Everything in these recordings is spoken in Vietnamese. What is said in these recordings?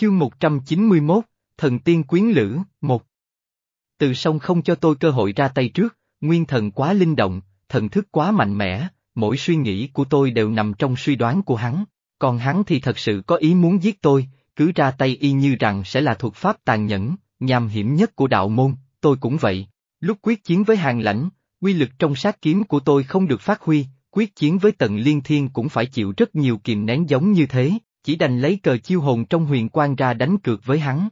Chương 191, Thần Tiên Quyến Lữ, 1 Từ sông không cho tôi cơ hội ra tay trước, nguyên thần quá linh động, thần thức quá mạnh mẽ, mỗi suy nghĩ của tôi đều nằm trong suy đoán của hắn, còn hắn thì thật sự có ý muốn giết tôi, cứ ra tay y như rằng sẽ là thuật pháp tàn nhẫn, nham hiểm nhất của đạo môn, tôi cũng vậy. Lúc quyết chiến với hàng lãnh, quy lực trong sát kiếm của tôi không được phát huy, quyết chiến với tận liên thiên cũng phải chịu rất nhiều kìm nén giống như thế, chỉ đành lấy cờ chiêu hồn trong huyền quan ra đánh cược với hắn.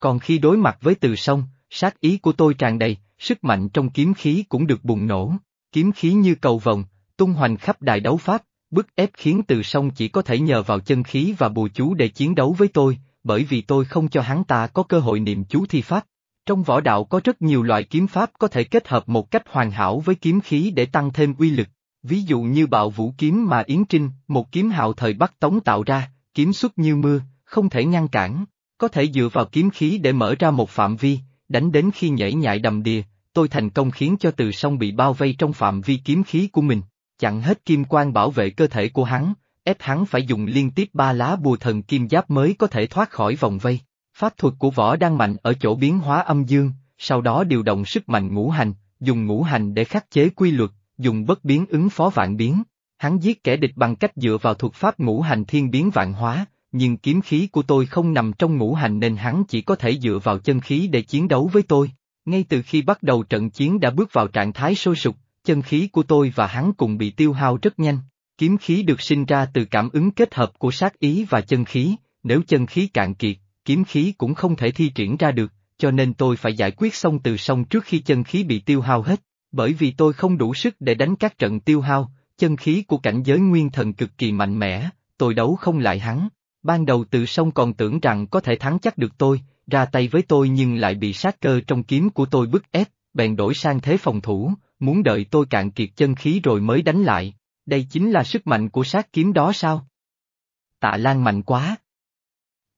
Còn khi đối mặt với từ sông, sát ý của tôi tràn đầy, sức mạnh trong kiếm khí cũng được bùng nổ, kiếm khí như cầu vòng, tung hoành khắp đại đấu pháp, bức ép khiến từ sông chỉ có thể nhờ vào chân khí và bùa chú để chiến đấu với tôi, bởi vì tôi không cho hắn ta có cơ hội niệm chú thi pháp. Trong võ đạo có rất nhiều loại kiếm pháp có thể kết hợp một cách hoàn hảo với kiếm khí để tăng thêm uy lực, ví dụ như bạo vũ kiếm mà Yến Trinh, một kiếm hào thời Bắc Tống tạo ra, kiếm xuất như mưa, không thể ngăn cản, có thể dựa vào kiếm khí để mở ra một phạm vi, đánh đến khi nhảy nhại đầm đìa, tôi thành công khiến cho từ sông bị bao vây trong phạm vi kiếm khí của mình, chặn hết kim quan bảo vệ cơ thể của hắn, ép hắn phải dùng liên tiếp ba lá bùa thần kim giáp mới có thể thoát khỏi vòng vây. Pháp thuật của võ đang mạnh ở chỗ biến hóa âm dương, sau đó điều động sức mạnh ngũ hành, dùng ngũ hành để khắc chế quy luật, dùng bất biến ứng phó vạn biến. Hắn giết kẻ địch bằng cách dựa vào thuật pháp ngũ hành thiên biến vạn hóa, nhưng kiếm khí của tôi không nằm trong ngũ hành nên hắn chỉ có thể dựa vào chân khí để chiến đấu với tôi. Ngay từ khi bắt đầu trận chiến đã bước vào trạng thái sôi sục, chân khí của tôi và hắn cùng bị tiêu hao rất nhanh. Kiếm khí được sinh ra từ cảm ứng kết hợp của sát ý và chân khí, nếu chân khí cạn kiệt, kiếm khí cũng không thể thi triển ra được, cho nên tôi phải giải quyết xong từ sông trước khi chân khí bị tiêu hao hết, bởi vì tôi không đủ sức để đánh các trận tiêu hao, chân khí của cảnh giới nguyên thần cực kỳ mạnh mẽ, tôi đấu không lại hắn. Ban đầu từ sông còn tưởng rằng có thể thắng chắc được tôi, ra tay với tôi nhưng lại bị sát cơ trong kiếm của tôi bức ép, bèn đổi sang thế phòng thủ, muốn đợi tôi cạn kiệt chân khí rồi mới đánh lại. Đây chính là sức mạnh của sát kiếm đó sao? Tạ Lan mạnh quá.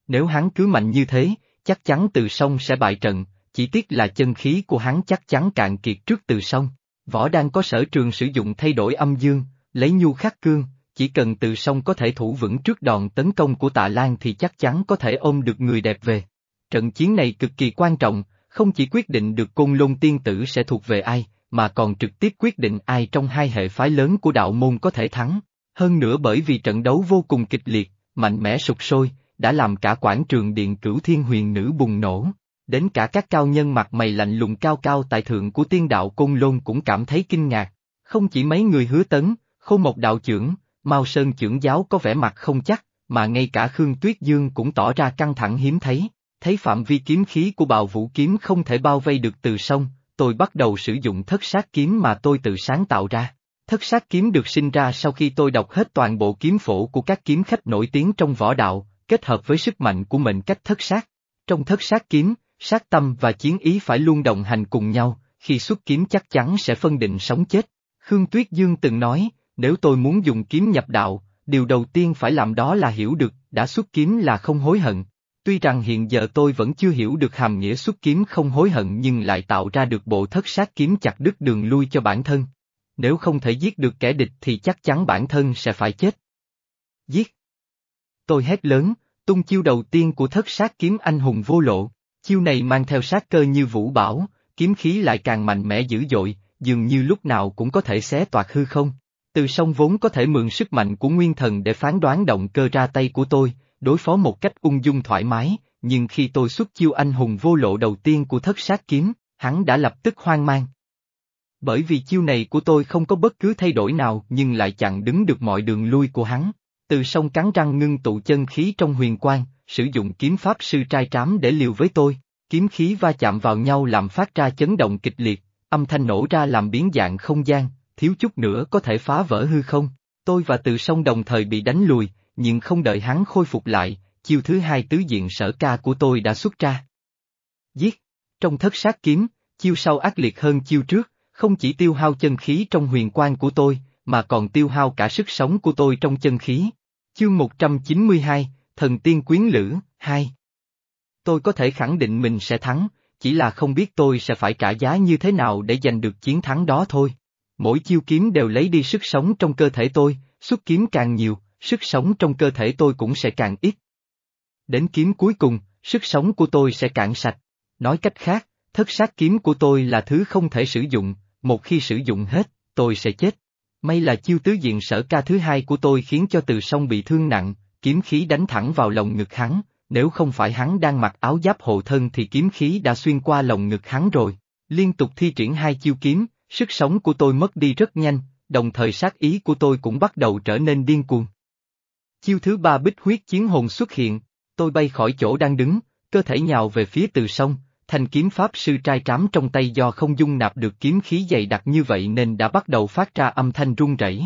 Nếu hắn cứ mạnh như thế, chắc chắn từ sông sẽ bại trận, chỉ tiếc là chân khí của hắn chắc chắn cạn kiệt trước từ sông. Võ đang có sở trường sử dụng thay đổi âm dương, lấy nhu khắc cương, chỉ cần từ sông có thể thủ vững trước đòn tấn công của tạ Lan thì chắc chắn có thể ôm được người đẹp về. Trận chiến này cực kỳ quan trọng, không chỉ quyết định được côn lôn tiên tử sẽ thuộc về ai, mà còn trực tiếp quyết định ai trong hai hệ phái lớn của đạo môn có thể thắng. Hơn nữa bởi vì trận đấu vô cùng kịch liệt, mạnh mẽ sụp sôi, đã làm cả quảng trường điện cửu thiên huyền nữ bùng nổ. Đến cả các cao nhân mặt mày lạnh lùng cao cao tại thượng của tiên đạo Côn Lôn cũng cảm thấy kinh ngạc. Không chỉ mấy người hứa tấn, khâu một đạo trưởng, Mao Sơn trưởng giáo có vẻ mặt không chắc, mà ngay cả Khương Tuyết Dương cũng tỏ ra căng thẳng hiếm thấy. Thấy phạm vi kiếm khí của bào vũ kiếm không thể bao vây được từ sông, tôi bắt đầu sử dụng thất sát kiếm mà tôi tự sáng tạo ra. Thất sát kiếm được sinh ra sau khi tôi đọc hết toàn bộ kiếm phổ của các kiếm khách nổi tiếng trong võ đạo, kết hợp với sức mạnh của mệnh cách thất sát. Trong thất sát kiếm, sát tâm và chiến ý phải luôn đồng hành cùng nhau, khi xuất kiếm chắc chắn sẽ phân định sống chết. Khương Tuyết Dương từng nói, nếu tôi muốn dùng kiếm nhập đạo, điều đầu tiên phải làm đó là hiểu được, đã xuất kiếm là không hối hận. Tuy rằng hiện giờ tôi vẫn chưa hiểu được hàm nghĩa xuất kiếm không hối hận nhưng lại tạo ra được bộ thất sát kiếm chặt đứt đường lui cho bản thân. Nếu không thể giết được kẻ địch thì chắc chắn bản thân sẽ phải chết. Giết! Tôi hét lớn, tung chiêu đầu tiên của thất sát kiếm anh hùng vô lộ, chiêu này mang theo sát cơ như vũ bảo, kiếm khí lại càng mạnh mẽ dữ dội, dường như lúc nào cũng có thể xé toạc hư không. Từ sông vốn có thể mượn sức mạnh của nguyên thần để phán đoán động cơ ra tay của tôi, đối phó một cách ung dung thoải mái, nhưng khi tôi xuất chiêu anh hùng vô lộ đầu tiên của thất sát kiếm, hắn đã lập tức hoang mang. Bởi vì chiêu này của tôi không có bất cứ thay đổi nào nhưng lại chặn đứng được mọi đường lui của hắn. Từ sông cắn răng ngưng tụ chân khí trong huyền quang, sử dụng kiếm pháp sư trai trám để liều với tôi, kiếm khí va chạm vào nhau làm phát ra chấn động kịch liệt, âm thanh nổ ra làm biến dạng không gian, thiếu chút nữa có thể phá vỡ hư không. Tôi và từ sông đồng thời bị đánh lùi, nhưng không đợi hắn khôi phục lại, chiêu thứ hai tứ diện sở ca của tôi đã xuất ra. Giết! Trong thất sát kiếm, chiêu sau ác liệt hơn chiêu trước, không chỉ tiêu hao chân khí trong huyền quan của tôi, mà còn tiêu hao cả sức sống của tôi trong chân khí. Chương 192, Thần Tiên Quyến Lữ, 2 Tôi có thể khẳng định mình sẽ thắng, chỉ là không biết tôi sẽ phải trả giá như thế nào để giành được chiến thắng đó thôi. Mỗi chiêu kiếm đều lấy đi sức sống trong cơ thể tôi, xuất kiếm càng nhiều, sức sống trong cơ thể tôi cũng sẽ càng ít. Đến kiếm cuối cùng, sức sống của tôi sẽ cạn sạch. Nói cách khác, thất sát kiếm của tôi là thứ không thể sử dụng, một khi sử dụng hết, tôi sẽ chết. May là chiêu tứ diện sở ca thứ hai của tôi khiến cho từ sông bị thương nặng, kiếm khí đánh thẳng vào lồng ngực hắn, nếu không phải hắn đang mặc áo giáp hộ thân thì kiếm khí đã xuyên qua lồng ngực hắn rồi. Liên tục thi triển hai chiêu kiếm, sức sống của tôi mất đi rất nhanh, đồng thời sát ý của tôi cũng bắt đầu trở nên điên cuồng. Chiêu thứ ba bích huyết chiến hồn xuất hiện, tôi bay khỏi chỗ đang đứng, cơ thể nhào về phía từ sông, thành kiếm pháp sư trai trám trong tay do không dung nạp được kiếm khí dày đặc như vậy nên đã bắt đầu phát ra âm thanh rung rẩy.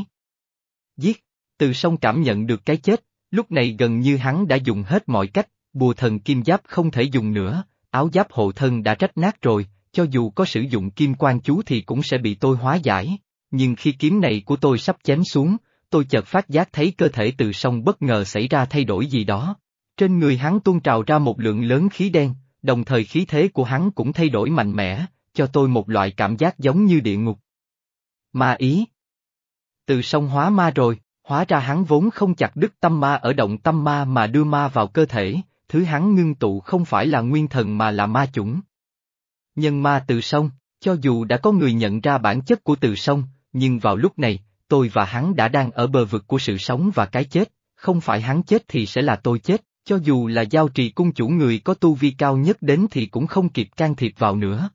Giết, từ sông cảm nhận được cái chết, lúc này gần như hắn đã dùng hết mọi cách, bùa thần kim giáp không thể dùng nữa, áo giáp hộ thân đã rách nát rồi, cho dù có sử dụng kim quan chú thì cũng sẽ bị tôi hóa giải. Nhưng khi kiếm này của tôi sắp chém xuống, tôi chợt phát giác thấy cơ thể từ sông bất ngờ xảy ra thay đổi gì đó. Trên người hắn tuôn trào ra một lượng lớn khí đen, đồng thời khí thế của hắn cũng thay đổi mạnh mẽ, cho tôi một loại cảm giác giống như địa ngục. Ma ý Từ sông hóa ma rồi, hóa ra hắn vốn không chặt đứt tâm ma ở động tâm ma mà đưa ma vào cơ thể, thứ hắn ngưng tụ không phải là nguyên thần mà là ma chủng. Nhân ma từ sông, cho dù đã có người nhận ra bản chất của từ sông, nhưng vào lúc này, tôi và hắn đã đang ở bờ vực của sự sống và cái chết, không phải hắn chết thì sẽ là tôi chết, cho dù là giao trì cung chủ người có tu vi cao nhất đến thì cũng không kịp can thiệp vào nữa.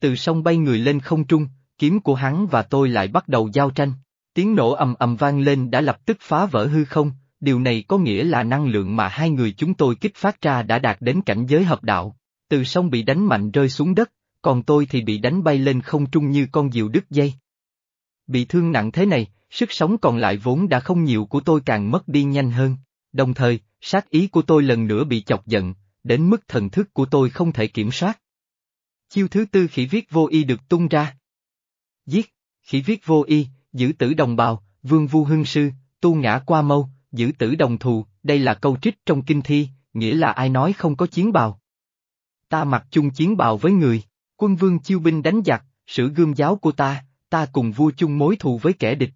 Từ sông bay người lên không trung, kiếm của hắn và tôi lại bắt đầu giao tranh, tiếng nổ ầm ầm vang lên đã lập tức phá vỡ hư không, điều này có nghĩa là năng lượng mà hai người chúng tôi kích phát ra đã đạt đến cảnh giới hợp đạo. Từ sông bị đánh mạnh rơi xuống đất, còn tôi thì bị đánh bay lên không trung như con diều đứt dây. Bị thương nặng thế này, sức sống còn lại vốn đã không nhiều của tôi càng mất đi nhanh hơn. Đồng thời, sát ý của tôi lần nữa bị chọc giận, đến mức thần thức của tôi không thể kiểm soát. Chiêu thứ tư khỉ viết vô y được tung ra. Giết, khỉ viết vô y, giữ tử đồng bào, vương vu hưng sư, tu ngã qua mâu, giữ tử đồng thù, đây là câu trích trong kinh thi, nghĩa là ai nói không có chiến bào. Ta mặc chung chiến bào với người, quân vương chiêu binh đánh giặc, sử gươm giáo của ta, ta cùng vua chung mối thù với kẻ địch.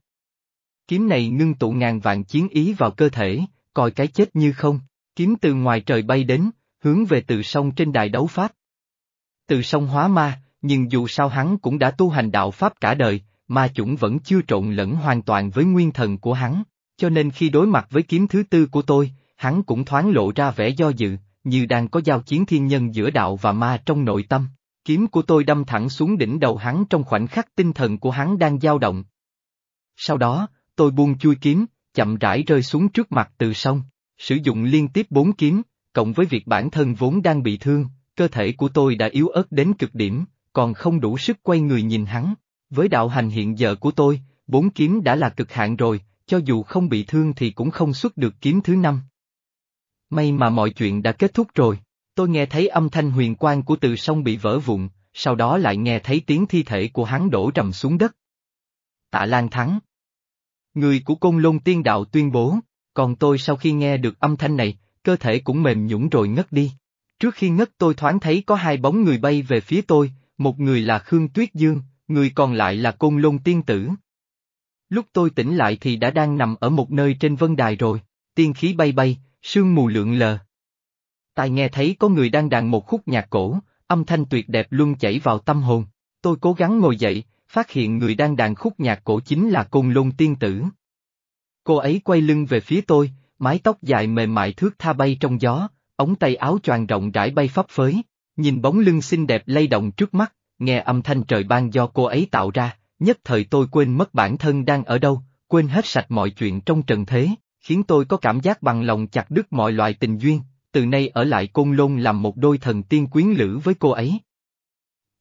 Kiếm này ngưng tụ ngàn vạn chiến ý vào cơ thể, coi cái chết như không, kiếm từ ngoài trời bay đến, hướng về từ sông trên đài đấu pháp. Từ sông hóa ma, nhưng dù sao hắn cũng đã tu hành đạo pháp cả đời, ma chủng vẫn chưa trộn lẫn hoàn toàn với nguyên thần của hắn, cho nên khi đối mặt với kiếm thứ tư của tôi, hắn cũng thoáng lộ ra vẻ do dự, như đang có giao chiến thiên nhân giữa đạo và ma trong nội tâm. Kiếm của tôi đâm thẳng xuống đỉnh đầu hắn trong khoảnh khắc tinh thần của hắn đang dao động. Sau đó, tôi buông chui kiếm, chậm rãi rơi xuống trước mặt từ sông, sử dụng liên tiếp bốn kiếm, cộng với việc bản thân vốn đang bị thương, cơ thể của tôi đã yếu ớt đến cực điểm, còn không đủ sức quay người nhìn hắn. Với đạo hành hiện giờ của tôi, bốn kiếm đã là cực hạn rồi, cho dù không bị thương thì cũng không xuất được kiếm thứ năm. May mà mọi chuyện đã kết thúc rồi, tôi nghe thấy âm thanh huyền quang của từ sông bị vỡ vụn, sau đó lại nghe thấy tiếng thi thể của hắn đổ trầm xuống đất. Tạ Lan thắng. Người của côn lôn tiên đạo tuyên bố, còn tôi sau khi nghe được âm thanh này, cơ thể cũng mềm nhũn rồi ngất đi. Trước khi ngất tôi thoáng thấy có hai bóng người bay về phía tôi, một người là Khương Tuyết Dương, người còn lại là côn lôn tiên tử. Lúc tôi tỉnh lại thì đã đang nằm ở một nơi trên vân đài rồi, tiên khí bay bay, sương mù lượn lờ. Tai nghe thấy có người đang đàn một khúc nhạc cổ, âm thanh tuyệt đẹp luân chảy vào tâm hồn. Tôi cố gắng ngồi dậy, phát hiện người đang đàn khúc nhạc cổ chính là Côn Lôn Tiên Tử. Cô ấy quay lưng về phía tôi, mái tóc dài mềm mại thước tha bay trong gió, ống tay áo choàng rộng rãi bay phấp phới, nhìn bóng lưng xinh đẹp lay động trước mắt, nghe âm thanh trời ban do cô ấy tạo ra, nhất thời tôi quên mất bản thân đang ở đâu, quên hết sạch mọi chuyện trong trần thế, khiến tôi có cảm giác bằng lòng chặt đứt mọi loại tình duyên, từ nay ở lại Côn Lôn làm một đôi thần tiên quyến lữ với cô ấy.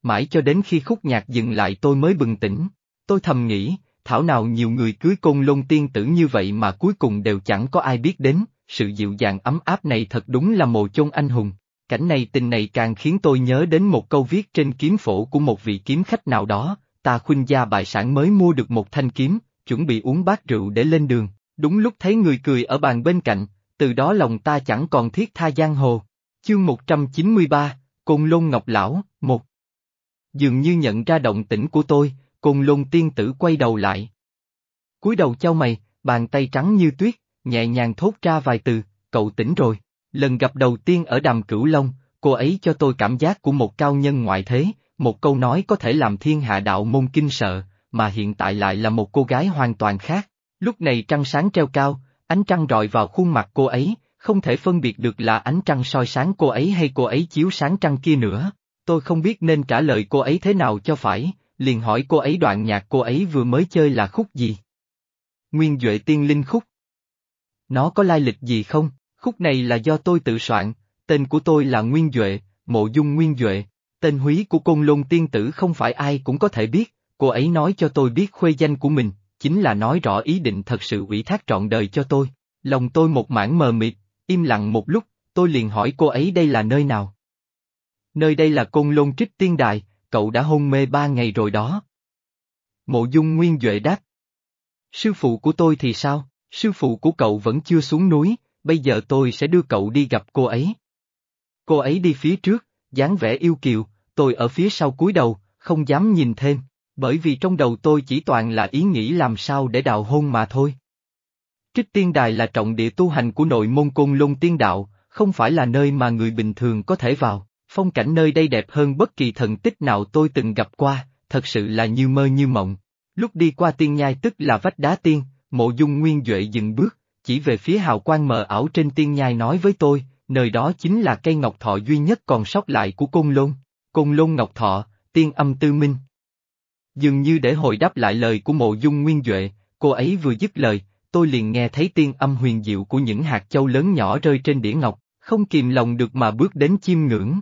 Mãi cho đến khi khúc nhạc dừng lại tôi mới bừng tỉnh, tôi thầm nghĩ, thảo nào nhiều người cưới Côn Lôn tiên tử như vậy mà cuối cùng đều chẳng có ai biết đến, sự dịu dàng ấm áp này thật đúng là mồ chôn anh hùng. Cảnh này tình này càng khiến tôi nhớ đến một câu viết trên kiếm phổ của một vị kiếm khách nào đó, ta khuynh gia bài sản mới mua được một thanh kiếm, chuẩn bị uống bát rượu để lên đường, đúng lúc thấy người cười ở bàn bên cạnh, từ đó lòng ta chẳng còn thiết tha giang hồ. Chương 193, Côn Lôn Ngọc Lão, một Dường như nhận ra động tĩnh của tôi, Côn Lôn tiên tử quay đầu lại. cúi đầu trao mày, bàn tay trắng như tuyết, nhẹ nhàng thốt ra vài từ, cậu tỉnh rồi, Lần gặp đầu tiên ở đàm cửu Long, cô ấy cho tôi cảm giác của một cao nhân ngoại thế, một câu nói có thể làm thiên hạ đạo môn kinh sợ, mà hiện tại lại là một cô gái hoàn toàn khác. Lúc này trăng sáng treo cao, ánh trăng rọi vào khuôn mặt cô ấy, không thể phân biệt được là ánh trăng soi sáng cô ấy hay cô ấy chiếu sáng trăng kia nữa. Tôi không biết nên trả lời cô ấy thế nào cho phải, liền hỏi cô ấy đoạn nhạc cô ấy vừa mới chơi là khúc gì. Nguyên Duệ Tiên Linh khúc. Nó có lai lịch gì không? Khúc này là do tôi tự soạn, tên của tôi là Nguyên Duệ, Mộ Dung Nguyên Duệ. Tên húy của côn lôn tiên tử không phải ai cũng có thể biết, cô ấy nói cho tôi biết khuê danh của mình, chính là nói rõ ý định thật sự ủy thác trọn đời cho tôi. Lòng tôi một mảng mờ mịt, im lặng một lúc, tôi liền hỏi cô ấy đây là nơi nào. Nơi đây là côn lôn trích tiên đài, cậu đã hôn mê ba ngày rồi đó. Mộ dung nguyên Duệ đáp. Sư phụ của tôi thì sao, sư phụ của cậu vẫn chưa xuống núi, bây giờ tôi sẽ đưa cậu đi gặp cô ấy. Cô ấy đi phía trước, dáng vẻ yêu kiều, tôi ở phía sau cúi đầu, không dám nhìn thêm, bởi vì trong đầu tôi chỉ toàn là ý nghĩ làm sao để đào hôn mà thôi. Trích tiên đài là trọng địa tu hành của nội môn côn lôn tiên đạo, không phải là nơi mà người bình thường có thể vào, phong cảnh nơi đây đẹp hơn bất kỳ thần tích nào tôi từng gặp qua, thật sự là như mơ như mộng. Lúc đi qua tiên nhai tức là vách đá tiên, mộ dung nguyên Duệ dừng bước, chỉ về phía hào quang mờ ảo trên tiên nhai nói với tôi, nơi đó chính là cây ngọc thọ duy nhất còn sót lại của côn lôn, côn lôn ngọc thọ, tiên âm tư minh. Dường như để hồi đáp lại lời của mộ dung nguyên Duệ, cô ấy vừa dứt lời, tôi liền nghe thấy tiên âm huyền diệu của những hạt châu lớn nhỏ rơi trên đĩa ngọc, không kìm lòng được mà bước đến chiêm ngưỡng.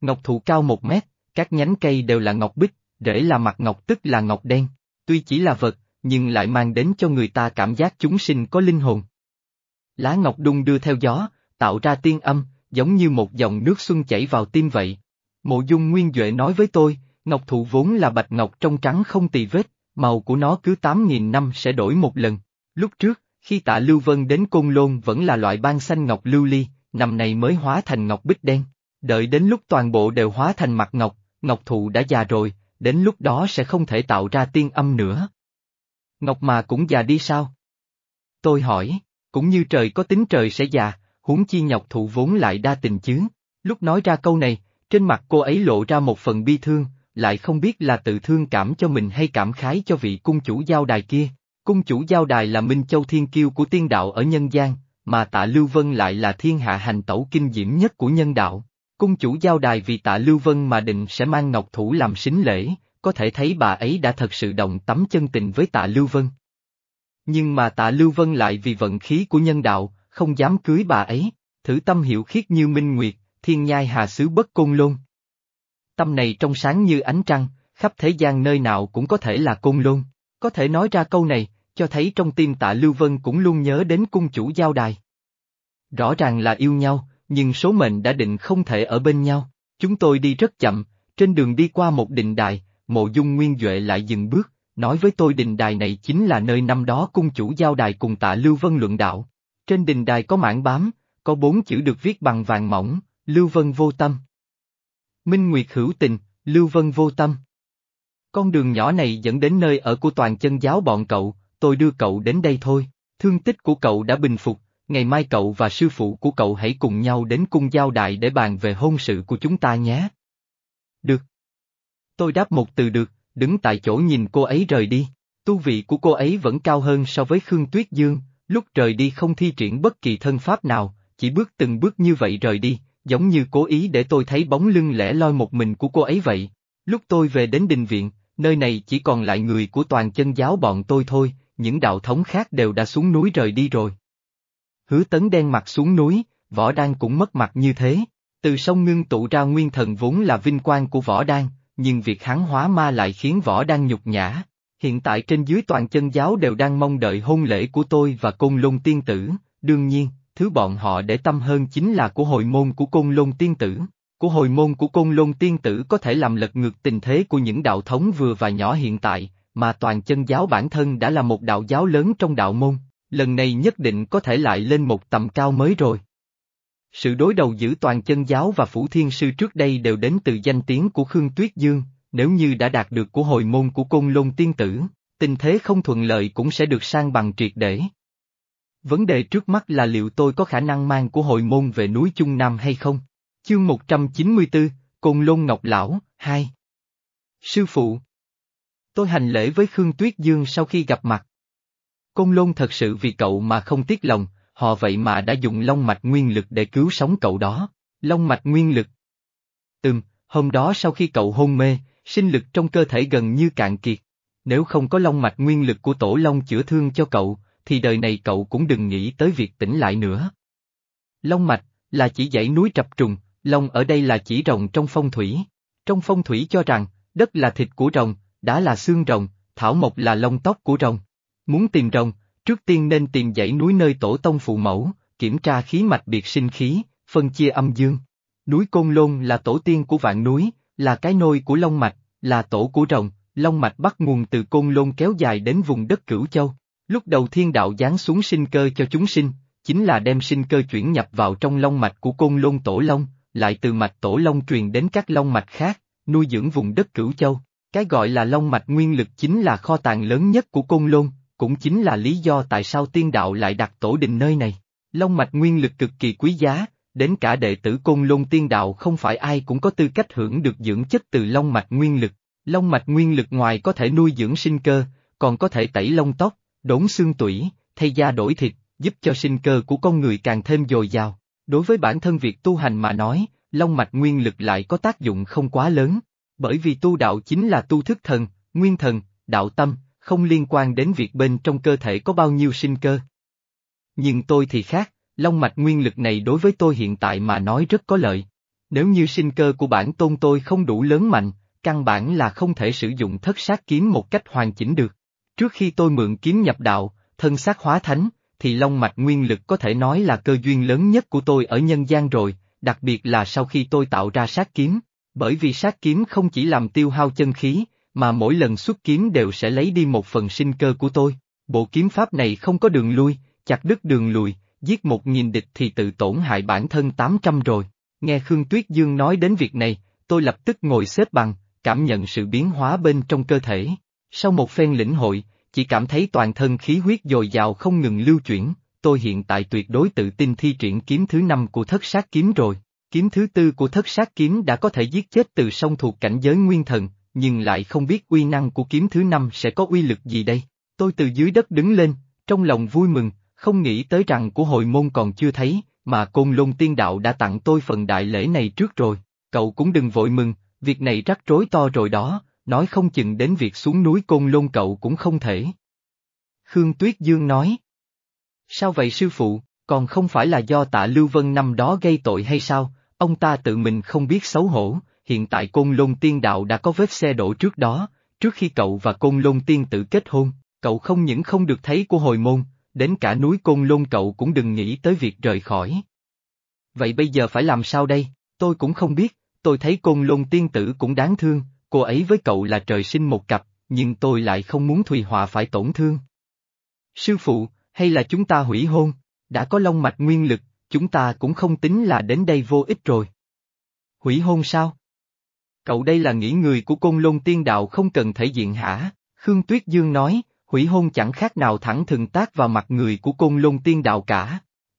Ngọc thụ cao một mét, các nhánh cây đều là ngọc bích, rễ là mặt ngọc tức là ngọc đen, tuy chỉ là vật, nhưng lại mang đến cho người ta cảm giác chúng sinh có linh hồn. Lá ngọc đung đưa theo gió, tạo ra tiên âm, giống như một dòng nước xuân chảy vào tim vậy. Mộ dung nguyên Duệ nói với tôi, ngọc thụ vốn là bạch ngọc trong trắng không tì vết, màu của nó cứ 8.000 năm sẽ đổi một lần. Lúc trước, khi tạ Lưu Vân đến Côn Lôn vẫn là loại ban xanh ngọc lưu ly, năm này mới hóa thành ngọc bích đen. Đợi đến lúc toàn bộ đều hóa thành mặt ngọc, ngọc thụ đã già rồi, đến lúc đó sẽ không thể tạo ra tiên âm nữa. Ngọc mà cũng già đi sao? Tôi hỏi, cũng như trời có tính trời sẽ già, huống chi nhọc thụ vốn lại đa tình chứ. Lúc nói ra câu này, trên mặt cô ấy lộ ra một phần bi thương, lại không biết là tự thương cảm cho mình hay cảm khái cho vị cung chủ giao đài kia. Cung chủ giao đài là Minh Châu Thiên Kiêu của tiên đạo ở nhân gian, mà tạ Lưu Vân lại là thiên hạ hành tẩu kinh diễm nhất của nhân đạo. Cung chủ giao đài vì tạ Lưu Vân mà định sẽ mang ngọc thủ làm xính lễ, có thể thấy bà ấy đã thật sự động tắm chân tình với tạ Lưu Vân. Nhưng mà tạ Lưu Vân lại vì vận khí của nhân đạo, không dám cưới bà ấy, thử tâm hiệu khiết như minh nguyệt, thiên nhai hà xứ bất côn lôn. Tâm này trong sáng như ánh trăng, khắp thế gian nơi nào cũng có thể là côn lôn, có thể nói ra câu này, cho thấy trong tim tạ Lưu Vân cũng luôn nhớ đến cung chủ giao đài. Rõ ràng là yêu nhau, nhưng số mệnh đã định không thể ở bên nhau. Chúng tôi đi rất chậm, trên đường đi qua một đình đài, mộ dung nguyên Duệ lại dừng bước, nói với tôi đình đài này chính là nơi năm đó cung chủ giao đài cùng tạ Lưu Vân luận đạo. Trên đình đài có mảng bám, có bốn chữ được viết bằng vàng mỏng, Lưu Vân vô tâm. Minh Nguyệt hữu tình, Lưu Vân vô tâm. Con đường nhỏ này dẫn đến nơi ở của toàn chân giáo bọn cậu, tôi đưa cậu đến đây thôi, thương tích của cậu đã bình phục, ngày mai cậu và sư phụ của cậu hãy cùng nhau đến cung giao đại để bàn về hôn sự của chúng ta nhé. Được. Tôi đáp một từ được, đứng tại chỗ nhìn cô ấy rời đi, tu vị của cô ấy vẫn cao hơn so với Khương Tuyết Dương, lúc rời đi không thi triển bất kỳ thân pháp nào, chỉ bước từng bước như vậy rời đi, giống như cố ý để tôi thấy bóng lưng lẻ loi một mình của cô ấy vậy. Lúc tôi về đến đình viện, nơi này chỉ còn lại người của toàn chân giáo bọn tôi thôi, những đạo thống khác đều đã xuống núi rời đi rồi. Hứa tấn đen mặt xuống núi, võ đan cũng mất mặt như thế. Từ sông ngưng tụ ra nguyên thần vốn là vinh quang của võ đan, nhưng việc hắn hóa ma lại khiến võ đang nhục nhã. Hiện tại trên dưới toàn chân giáo đều đang mong đợi hôn lễ của tôi và côn lôn tiên tử, đương nhiên, thứ bọn họ để tâm hơn chính là của hồi môn của côn lôn tiên tử. Của hồi môn của côn lôn tiên tử có thể làm lật ngược tình thế của những đạo thống vừa và nhỏ hiện tại, mà toàn chân giáo bản thân đã là một đạo giáo lớn trong đạo môn, lần này nhất định có thể lại lên một tầm cao mới rồi. Sự đối đầu giữa toàn chân giáo và phủ thiên sư trước đây đều đến từ danh tiếng của Khương Tuyết Dương, nếu như đã đạt được của hồi môn của côn lôn tiên tử, tình thế không thuận lợi cũng sẽ được sang bằng triệt để. Vấn đề trước mắt là liệu tôi có khả năng mang của hội môn về núi Trung Nam hay không? Chương 194, Côn Lôn Ngọc Lão, 2 Sư phụ Tôi hành lễ với Khương Tuyết Dương sau khi gặp mặt. Côn Lôn thật sự vì cậu mà không tiếc lòng, họ vậy mà đã dùng long mạch nguyên lực để cứu sống cậu đó. Long mạch nguyên lực. Ừm, hôm đó sau khi cậu hôn mê, sinh lực trong cơ thể gần như cạn kiệt. Nếu không có long mạch nguyên lực của tổ long chữa thương cho cậu, thì đời này cậu cũng đừng nghĩ tới việc tỉnh lại nữa. Long mạch, là chỉ dãy núi trập trùng, long ở đây là chỉ rồng trong phong thủy. Trong phong thủy cho rằng, đất là thịt của rồng, đá là xương rồng, thảo mộc là lông tóc của rồng. Muốn tìm rồng, trước tiên nên tìm dãy núi nơi tổ tông phụ mẫu, kiểm tra khí mạch biệt sinh khí, phân chia âm dương. Núi Côn Lôn là tổ tiên của vạn núi, là cái nôi của Long Mạch, là tổ của rồng, Long Mạch bắt nguồn từ Côn Lôn kéo dài đến vùng đất Cửu Châu. Lúc đầu thiên đạo giáng xuống sinh cơ cho chúng sinh, chính là đem sinh cơ chuyển nhập vào trong long mạch của Côn Lôn Tổ Long, lại từ mạch Tổ Long truyền đến các long mạch khác, nuôi dưỡng vùng đất Cửu Châu. Cái gọi là long mạch nguyên lực chính là kho tàng lớn nhất của Côn Lôn, cũng chính là lý do tại sao tiên đạo lại đặt tổ đình nơi này. Long mạch nguyên lực cực kỳ quý giá, đến cả đệ tử Côn Lôn tiên đạo không phải ai cũng có tư cách hưởng được dưỡng chất từ long mạch nguyên lực. Long mạch nguyên lực ngoài có thể nuôi dưỡng sinh cơ, còn có thể tẩy lông tóc, đốn xương tủy, thay da đổi thịt, giúp cho sinh cơ của con người càng thêm dồi dào. Đối với bản thân việc tu hành mà nói, long mạch nguyên lực lại có tác dụng không quá lớn, bởi vì tu đạo chính là tu thức thần, nguyên thần, đạo tâm, không liên quan đến việc bên trong cơ thể có bao nhiêu sinh cơ. Nhưng tôi thì khác, long mạch nguyên lực này đối với tôi hiện tại mà nói rất có lợi. Nếu như sinh cơ của bản tôn tôi không đủ lớn mạnh, căn bản là không thể sử dụng thất sát kiếm một cách hoàn chỉnh được. Trước khi tôi mượn kiếm nhập đạo, thân xác hóa thánh, thì long mạch nguyên lực có thể nói là cơ duyên lớn nhất của tôi ở nhân gian rồi, đặc biệt là sau khi tôi tạo ra sát kiếm. Bởi vì sát kiếm không chỉ làm tiêu hao chân khí, mà mỗi lần xuất kiếm đều sẽ lấy đi một phần sinh cơ của tôi. Bộ kiếm pháp này không có đường lui, chặt đứt đường lùi, giết một nghìn địch thì tự tổn hại bản thân 800 rồi. Nghe Khương Tuyết Dương nói đến việc này, tôi lập tức ngồi xếp bằng, cảm nhận sự biến hóa bên trong cơ thể. Sau một phen lĩnh hội, chỉ cảm thấy toàn thân khí huyết dồi dào không ngừng lưu chuyển, tôi hiện tại tuyệt đối tự tin thi triển kiếm thứ năm của thất sát kiếm rồi. Kiếm thứ tư của thất sát kiếm đã có thể giết chết từ sông thuộc cảnh giới nguyên thần, nhưng lại không biết uy năng của kiếm thứ năm sẽ có uy lực gì đây. Tôi từ dưới đất đứng lên, trong lòng vui mừng, không nghĩ tới rằng của hồi môn còn chưa thấy, mà côn lôn tiên đạo đã tặng tôi phần đại lễ này trước rồi. Cậu cũng đừng vội mừng, việc này rắc rối to rồi đó, nói không chừng đến việc xuống núi côn lôn cậu cũng không thể. Khương Tuyết Dương nói. Sao vậy sư phụ, còn không phải là do tạ Lưu Vân năm đó gây tội hay sao, ông ta tự mình không biết xấu hổ, hiện tại côn lôn tiên đạo đã có vết xe đổ trước đó, trước khi cậu và côn lôn tiên tử kết hôn, cậu không những không được thấy của hồi môn, đến cả núi côn lôn cậu cũng đừng nghĩ tới việc rời khỏi. Vậy bây giờ phải làm sao đây, tôi cũng không biết, tôi thấy côn lôn tiên tử cũng đáng thương, cô ấy với cậu là trời sinh một cặp, nhưng tôi lại không muốn Thùy Họa phải tổn thương. Sư phụ, hay là chúng ta hủy hôn, đã có long mạch nguyên lực, chúng ta cũng không tính là đến đây vô ích rồi. Hủy hôn sao? Cậu đây là nghĩ người của côn lôn tiên đạo không cần thể diện hả? Khương Tuyết Dương nói, hủy hôn chẳng khác nào thẳng thừng tác vào mặt người của côn lôn tiên đạo cả.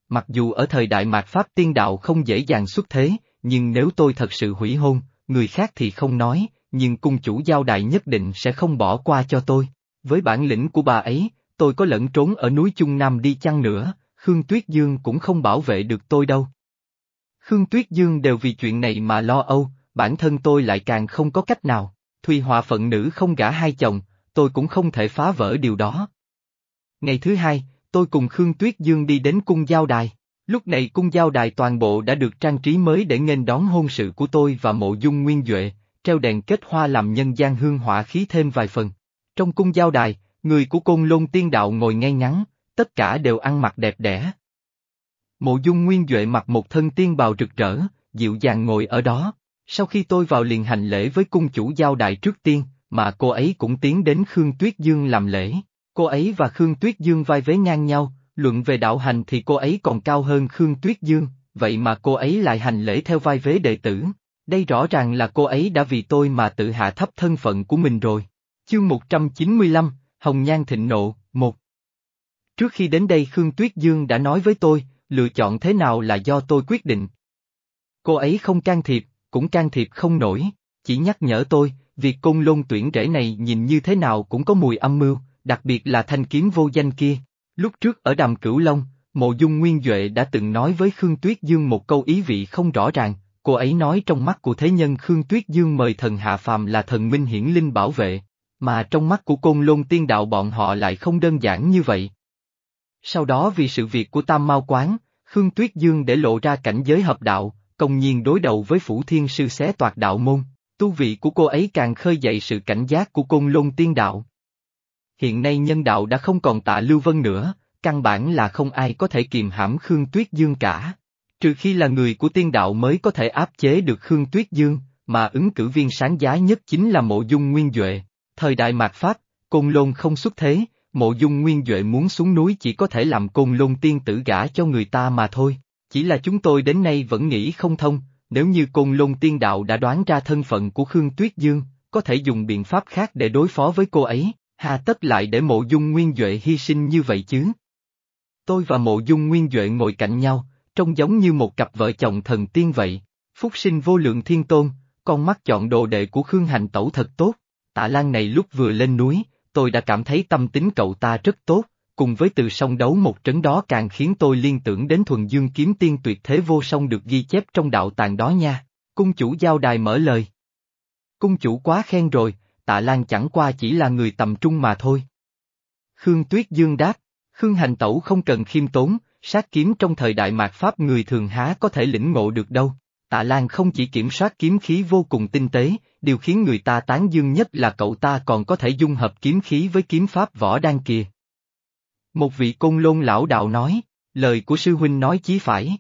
Mặc dù ở thời đại mạt Pháp tiên đạo không dễ dàng xuất thế, nhưng nếu tôi thật sự hủy hôn, người khác thì không nói, nhưng cung chủ giao đại nhất định sẽ không bỏ qua cho tôi. Với bản lĩnh của bà ấy, tôi có lẫn trốn ở núi Trung Nam đi chăng nữa, Khương Tuyết Dương cũng không bảo vệ được tôi đâu. Khương Tuyết Dương đều vì chuyện này mà lo âu, bản thân tôi lại càng không có cách nào, Thùy Hòa phận nữ không gả hai chồng, tôi cũng không thể phá vỡ điều đó. Ngày thứ hai, tôi cùng Khương Tuyết Dương đi đến cung giao đài. Lúc này cung giao đài toàn bộ đã được trang trí mới để nghênh đón hôn sự của tôi và mộ dung nguyên Duệ, treo đèn kết hoa làm nhân gian hương hỏa khí thêm vài phần. Trong cung giao đài, người của côn lôn tiên đạo ngồi ngay ngắn, tất cả đều ăn mặc đẹp đẽ. Mộ dung nguyên Duệ mặc một thân tiên bào rực rỡ, dịu dàng ngồi ở đó. Sau khi tôi vào liền hành lễ với cung chủ giao đại trước tiên, mà cô ấy cũng tiến đến Khương Tuyết Dương làm lễ. Cô ấy và Khương Tuyết Dương vai vế ngang nhau, luận về đạo hành thì cô ấy còn cao hơn Khương Tuyết Dương, vậy mà cô ấy lại hành lễ theo vai vế đệ tử. Đây rõ ràng là cô ấy đã vì tôi mà tự hạ thấp thân phận của mình rồi. Chương 195, Hồng Nhan Thịnh Nộ, 1 Trước khi đến đây Khương Tuyết Dương đã nói với tôi, lựa chọn thế nào là do tôi quyết định. Cô ấy không can thiệp, cũng can thiệp không nổi, chỉ nhắc nhở tôi, việc côn lôn tuyển rễ này nhìn như thế nào cũng có mùi âm mưu, đặc biệt là thanh kiếm vô danh kia. Lúc trước ở đàm cửu long, mộ dung nguyên Duệ đã từng nói với Khương Tuyết Dương một câu ý vị không rõ ràng, cô ấy nói trong mắt của thế nhân Khương Tuyết Dương mời thần hạ phàm là thần minh hiển linh bảo vệ, mà trong mắt của côn lôn tiên đạo bọn họ lại không đơn giản như vậy. Sau đó vì sự việc của Tam Mao Quán, Khương Tuyết Dương để lộ ra cảnh giới hợp đạo, công nhiên đối đầu với Phủ Thiên Sư xé toạt đạo môn, tu vị của cô ấy càng khơi dậy sự cảnh giác của côn lôn tiên đạo. Hiện nay nhân đạo đã không còn tạ Lưu Vân nữa, căn bản là không ai có thể kiềm hãm Khương Tuyết Dương cả. Trừ khi là người của tiên đạo mới có thể áp chế được Khương Tuyết Dương, mà ứng cử viên sáng giá nhất chính là mộ dung nguyên Duệ. Thời đại mạt Pháp, Côn Lôn không xuất thế, mộ dung nguyên Duệ muốn xuống núi chỉ có thể làm Côn Lôn tiên tử gả cho người ta mà thôi. Chỉ là chúng tôi đến nay vẫn nghĩ không thông, nếu như Côn Lôn tiên đạo đã đoán ra thân phận của Khương Tuyết Dương, có thể dùng biện pháp khác để đối phó với cô ấy, hà tất lại để mộ dung nguyên Duệ hy sinh như vậy chứ. Tôi và mộ dung nguyên Duệ ngồi cạnh nhau, trông giống như một cặp vợ chồng thần tiên vậy. Phúc sinh vô lượng thiên tôn, con mắt chọn đồ đệ của Khương Hành Tẩu thật tốt. Tạ Lan này lúc vừa lên núi, tôi đã cảm thấy tâm tính cậu ta rất tốt, cùng với từ song đấu một trấn đó càng khiến tôi liên tưởng đến thuần dương kiếm tiên tuyệt thế vô song được ghi chép trong đạo tàng đó nha. Cung chủ giao đài mở lời. Cung chủ quá khen rồi, tạ Lan chẳng qua chỉ là người tầm trung mà thôi. Khương Tuyết Dương đáp, Khương Hành Tẩu không cần khiêm tốn, sát kiếm trong thời đại mạt Pháp người thường há có thể lĩnh ngộ được đâu. Tạ Lan không chỉ kiểm soát kiếm khí vô cùng tinh tế, điều khiến người ta tán dương nhất là cậu ta còn có thể dung hợp kiếm khí với kiếm pháp võ đan kìa. Một vị côn lôn lão đạo nói, lời của sư huynh nói chí phải.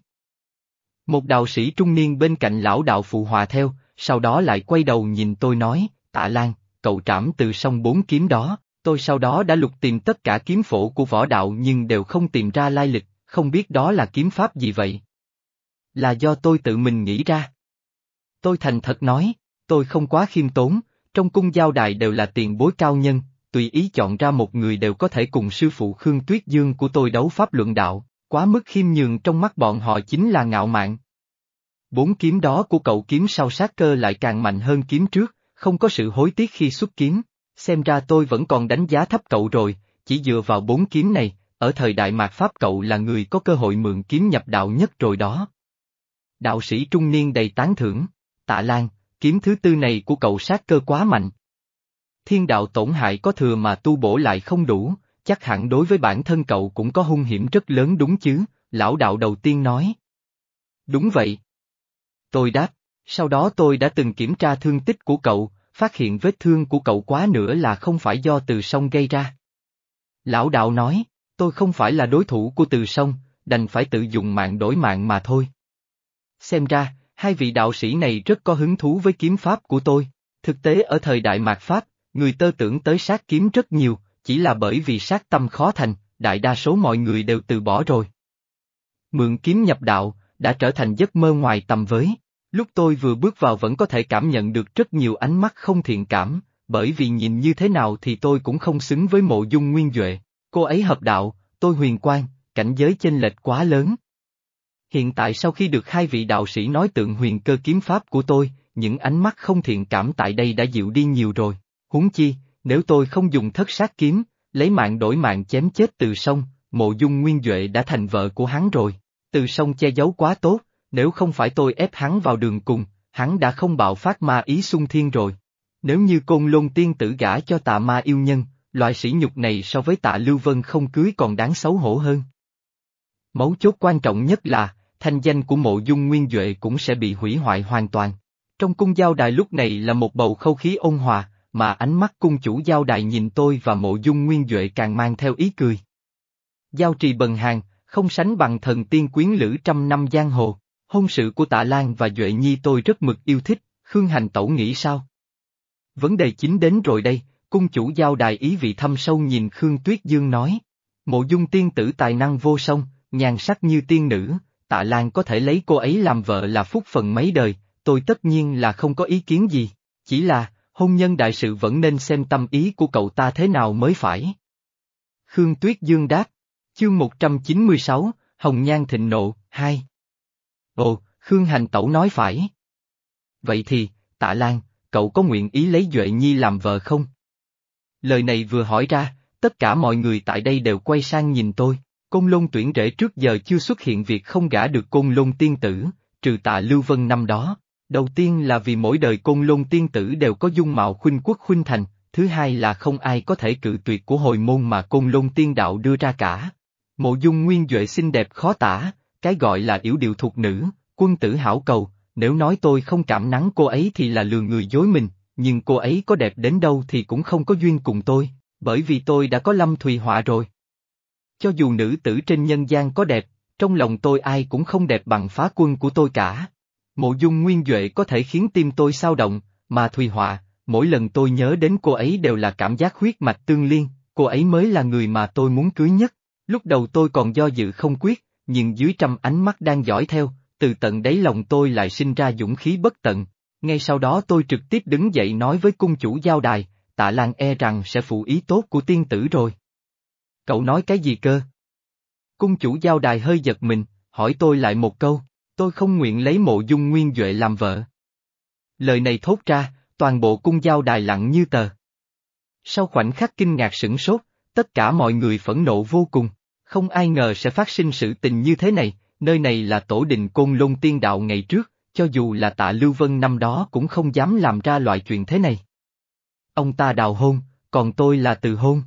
Một đạo sĩ trung niên bên cạnh lão đạo phụ hòa theo, sau đó lại quay đầu nhìn tôi nói, tạ Lan, cậu trảm từ sông bốn kiếm đó, tôi sau đó đã lục tìm tất cả kiếm phổ của võ đạo nhưng đều không tìm ra lai lịch, không biết đó là kiếm pháp gì vậy. Là do tôi tự mình nghĩ ra. Tôi thành thật nói, tôi không quá khiêm tốn, trong cung giao đài đều là tiền bối cao nhân, tùy ý chọn ra một người đều có thể cùng sư phụ Khương Tuyết Dương của tôi đấu pháp luận đạo, quá mức khiêm nhường trong mắt bọn họ chính là ngạo mạn. Bốn kiếm đó của cậu kiếm sau sát cơ lại càng mạnh hơn kiếm trước, không có sự hối tiếc khi xuất kiếm, xem ra tôi vẫn còn đánh giá thấp cậu rồi, chỉ dựa vào bốn kiếm này, ở thời đại mạt Pháp cậu là người có cơ hội mượn kiếm nhập đạo nhất rồi đó. Đạo sĩ trung niên đầy tán thưởng, tạ Lan, kiếm thứ tư này của cậu sát cơ quá mạnh. Thiên đạo tổn hại có thừa mà tu bổ lại không đủ, chắc hẳn đối với bản thân cậu cũng có hung hiểm rất lớn đúng chứ, lão đạo đầu tiên nói. Đúng vậy. Tôi đáp, sau đó tôi đã từng kiểm tra thương tích của cậu, phát hiện vết thương của cậu quá nữa là không phải do từ sông gây ra. Lão đạo nói, tôi không phải là đối thủ của từ sông, đành phải tự dùng mạng đổi mạng mà thôi. Xem ra, hai vị đạo sĩ này rất có hứng thú với kiếm pháp của tôi. Thực tế ở thời đại mạt Pháp, người tơ tưởng tới sát kiếm rất nhiều, chỉ là bởi vì sát tâm khó thành, đại đa số mọi người đều từ bỏ rồi. Mượn kiếm nhập đạo, đã trở thành giấc mơ ngoài tầm với. Lúc tôi vừa bước vào vẫn có thể cảm nhận được rất nhiều ánh mắt không thiện cảm, bởi vì nhìn như thế nào thì tôi cũng không xứng với mộ dung nguyên Duệ. Cô ấy hợp đạo, tôi huyền quan, cảnh giới chênh lệch quá lớn. Hiện tại sau khi được hai vị đạo sĩ nói tượng huyền cơ kiếm pháp của tôi, những ánh mắt không thiện cảm tại đây đã dịu đi nhiều rồi. Huống chi, nếu tôi không dùng thất sát kiếm, lấy mạng đổi mạng chém chết từ sông, mộ dung nguyên Duệ đã thành vợ của hắn rồi. Từ sông che giấu quá tốt, nếu không phải tôi ép hắn vào đường cùng, hắn đã không bạo phát ma ý xung thiên rồi. Nếu như côn lôn tiên tử gả cho tạ ma yêu nhân, loại sỉ nhục này so với tạ Lưu Vân không cưới còn đáng xấu hổ hơn. Mấu chốt quan trọng nhất là, thanh danh của mộ dung nguyên Duệ cũng sẽ bị hủy hoại hoàn toàn. Trong cung giao đài lúc này là một bầu khâu khí ôn hòa, mà ánh mắt cung chủ giao đài nhìn tôi và mộ dung nguyên Duệ càng mang theo ý cười. Giao trì bần hàng, không sánh bằng thần tiên quyến lữ trăm năm giang hồ, hôn sự của tạ Lan và Duệ Nhi tôi rất mực yêu thích, Khương Hành Tẩu nghĩ sao? Vấn đề chính đến rồi đây, cung chủ giao đài ý vị thâm sâu nhìn Khương Tuyết Dương nói. Mộ dung tiên tử tài năng vô song, nhàn sắc như tiên nữ, tạ Lan có thể lấy cô ấy làm vợ là phúc phần mấy đời, tôi tất nhiên là không có ý kiến gì, chỉ là, hôn nhân đại sự vẫn nên xem tâm ý của cậu ta thế nào mới phải. Khương Tuyết Dương đáp, Chương 196, Hồng Nhan Thịnh Nộ, 2 Ồ, Khương Hành Tẩu nói phải. Vậy thì, Tạ Lan, cậu có nguyện ý lấy Duệ Nhi làm vợ không? Lời này vừa hỏi ra, tất cả mọi người tại đây đều quay sang nhìn tôi. Côn lôn tuyển rễ trước giờ chưa xuất hiện việc không gả được côn lôn tiên tử, trừ tạ Lưu Vân năm đó. Đầu tiên là vì mỗi đời côn lôn tiên tử đều có dung mạo khuynh quốc khuynh thành, thứ hai là không ai có thể cự tuyệt của hồi môn mà côn lôn tiên đạo đưa ra cả. Mộ dung nguyên duệ xinh đẹp khó tả, cái gọi là yếu điệu thuộc nữ, quân tử hảo cầu, nếu nói tôi không cảm nắng cô ấy thì là lừa người dối mình, nhưng cô ấy có đẹp đến đâu thì cũng không có duyên cùng tôi, bởi vì tôi đã có Lâm Thùy Họa rồi. Cho dù nữ tử trên nhân gian có đẹp, trong lòng tôi ai cũng không đẹp bằng phá quân của tôi cả. Mộ dung nguyên Duệ có thể khiến tim tôi sao động, mà Thùy Họa, mỗi lần tôi nhớ đến cô ấy đều là cảm giác huyết mạch tương liên, cô ấy mới là người mà tôi muốn cưới nhất. Lúc đầu tôi còn do dự không quyết, nhưng dưới trăm ánh mắt đang dõi theo, từ tận đáy lòng tôi lại sinh ra dũng khí bất tận. Ngay sau đó tôi trực tiếp đứng dậy nói với cung chủ giao đài, tạ Lan e rằng sẽ phụ ý tốt của tiên tử rồi. Cậu nói cái gì cơ? Cung chủ giao đài hơi giật mình, hỏi tôi lại một câu, tôi không nguyện lấy mộ dung nguyên Duệ làm vợ. Lời này thốt ra, toàn bộ cung giao đài lặng như tờ. Sau khoảnh khắc kinh ngạc sửng sốt, tất cả mọi người phẫn nộ vô cùng, không ai ngờ sẽ phát sinh sự tình như thế này, nơi này là tổ đình côn lôn tiên đạo ngày trước, cho dù là tạ Lưu Vân năm đó cũng không dám làm ra loại chuyện thế này. Ông ta đào hôn, còn tôi là từ hôn.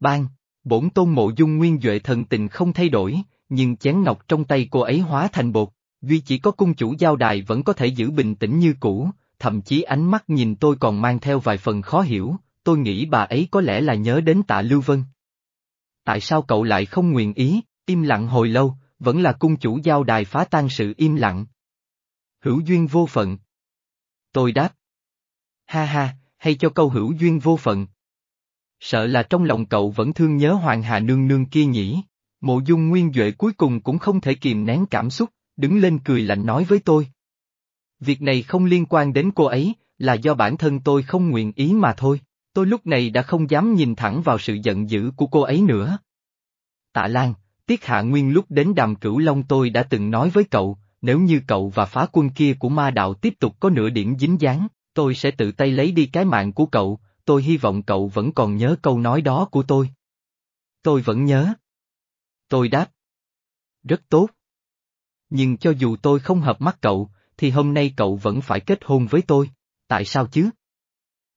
Bang, bổn tôn mộ dung nguyên Duệ thần tình không thay đổi, nhưng chén ngọc trong tay cô ấy hóa thành bột, duy chỉ có cung chủ giao đài vẫn có thể giữ bình tĩnh như cũ, thậm chí ánh mắt nhìn tôi còn mang theo vài phần khó hiểu, tôi nghĩ bà ấy có lẽ là nhớ đến tạ Lưu Vân. Tại sao cậu lại không nguyện ý, im lặng hồi lâu, vẫn là cung chủ giao đài phá tan sự im lặng. Hữu duyên vô phận. Tôi đáp. Ha ha, hay cho câu hữu duyên vô phận. Sợ là trong lòng cậu vẫn thương nhớ Hoàng Hà Nương Nương kia nhỉ. Mộ dung nguyên Duệ cuối cùng cũng không thể kìm nén cảm xúc, đứng lên cười lạnh nói với tôi. Việc này không liên quan đến cô ấy, là do bản thân tôi không nguyện ý mà thôi, tôi lúc này đã không dám nhìn thẳng vào sự giận dữ của cô ấy nữa. Tạ Lan, Tiết Hạ Nguyên lúc đến đàm cửu Long tôi đã từng nói với cậu, nếu như cậu và phá quân kia của ma đạo tiếp tục có nửa điểm dính dáng, tôi sẽ tự tay lấy đi cái mạng của cậu, tôi hy vọng cậu vẫn còn nhớ câu nói đó của tôi. Tôi vẫn nhớ. Tôi đáp. Rất tốt. Nhưng cho dù tôi không hợp mắt cậu, thì hôm nay cậu vẫn phải kết hôn với tôi, tại sao chứ?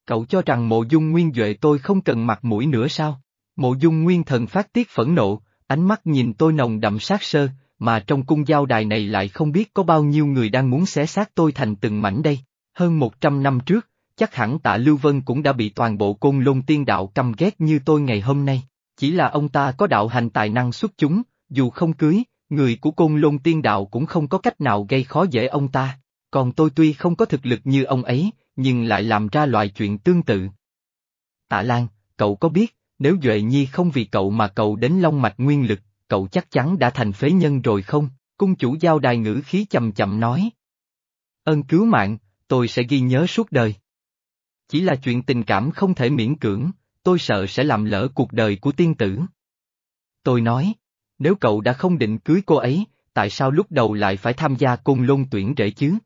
Cậu cho rằng mộ dung nguyên Duệ tôi không cần mặt mũi nữa sao? Mộ dung nguyên thần phát tiết phẫn nộ, ánh mắt nhìn tôi nồng đậm sát sơ, mà trong cung giao đài này lại không biết có bao nhiêu người đang muốn xé xác tôi thành từng mảnh đây. Hơn một trăm năm trước, chắc hẳn tạ Lưu Vân cũng đã bị toàn bộ côn lôn tiên đạo căm ghét như tôi ngày hôm nay. Chỉ là ông ta có đạo hành tài năng xuất chúng, dù không cưới, người của côn lôn tiên đạo cũng không có cách nào gây khó dễ ông ta. Còn tôi tuy không có thực lực như ông ấy, nhưng lại làm ra loại chuyện tương tự. Tạ Lan, cậu có biết, nếu Duệ Nhi không vì cậu mà cậu đến Long Mạch Nguyên Lực, cậu chắc chắn đã thành phế nhân rồi không? Cung chủ giao đài ngữ khí chậm chậm nói. Ơn cứu mạng, tôi sẽ ghi nhớ suốt đời. Chỉ là chuyện tình cảm không thể miễn cưỡng, tôi sợ sẽ làm lỡ cuộc đời của tiên tử. Tôi nói, nếu cậu đã không định cưới cô ấy, tại sao lúc đầu lại phải tham gia côn lôn tuyển rễ chứ?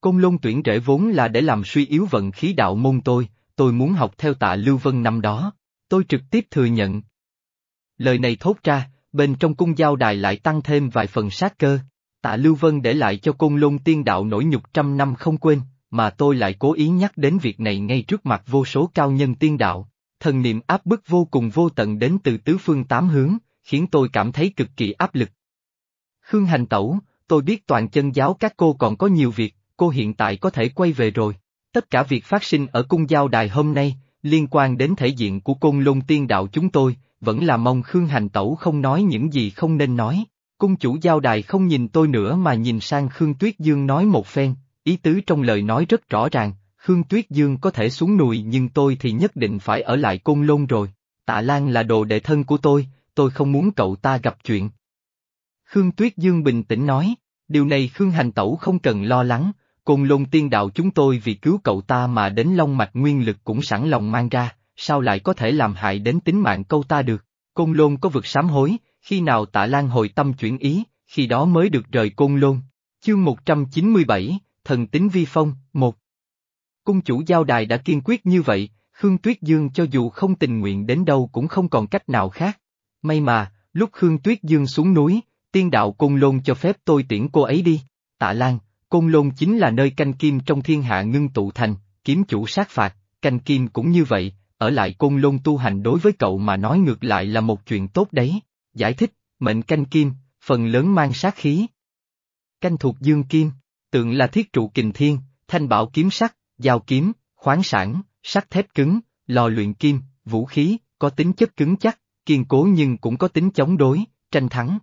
Côn lôn tuyển rễ vốn là để làm suy yếu vận khí đạo môn tôi, tôi muốn học theo tạ Lưu Vân năm đó, tôi trực tiếp thừa nhận. Lời này thốt ra, bên trong cung giao đài lại tăng thêm vài phần sát cơ. Tạ Lưu Vân để lại cho côn lôn tiên đạo nổi nhục trăm năm không quên, mà tôi lại cố ý nhắc đến việc này ngay trước mặt vô số cao nhân tiên đạo. Thần niệm áp bức vô cùng vô tận đến từ tứ phương tám hướng, khiến tôi cảm thấy cực kỳ áp lực. Khương Hành Tẩu, tôi biết toàn chân giáo các cô còn có nhiều việc, cô hiện tại có thể quay về rồi. Tất cả việc phát sinh ở cung giao đài hôm nay, liên quan đến thể diện của côn lôn tiên đạo chúng tôi, vẫn là mong Khương Hành Tẩu không nói những gì không nên nói. Cung chủ giao đài không nhìn tôi nữa mà nhìn sang Khương Tuyết Dương nói một phen, ý tứ trong lời nói rất rõ ràng, Khương Tuyết Dương có thể xuống núi nhưng tôi thì nhất định phải ở lại côn lôn rồi. Tạ Lan là đồ đệ thân của tôi, tôi không muốn cậu ta gặp chuyện. Khương Tuyết Dương bình tĩnh nói, điều này Khương Hành Tẩu không cần lo lắng, côn lôn tiên đạo chúng tôi vì cứu cậu ta mà đến long mạch nguyên lực cũng sẵn lòng mang ra, sao lại có thể làm hại đến tính mạng câu ta được. Côn Lôn có vực sám hối, khi nào tạ Lan hồi tâm chuyển ý, khi đó mới được rời Côn Lôn. Chương 197, Thần tính vi phong, một Cung chủ giao đài đã kiên quyết như vậy, Khương Tuyết Dương cho dù không tình nguyện đến đâu cũng không còn cách nào khác. May mà, lúc Khương Tuyết Dương xuống núi, tiên đạo Côn Lôn cho phép tôi tiễn cô ấy đi. Tạ Lan, Côn Lôn chính là nơi canh kim trong thiên hạ ngưng tụ thành, kiếm chủ sát phạt, canh kim cũng như vậy, ở lại Côn Lôn tu hành đối với cậu mà nói ngược lại là một chuyện tốt đấy. Giải thích, mệnh canh kim, phần lớn mang sát khí. Canh thuộc dương kim, tượng là thiết trụ kình thiên, thanh bảo kiếm sắc dao kiếm, khoáng sản, sắt thép cứng, lò luyện kim, vũ khí, có tính chất cứng chắc, kiên cố nhưng cũng có tính chống đối, tranh thắng.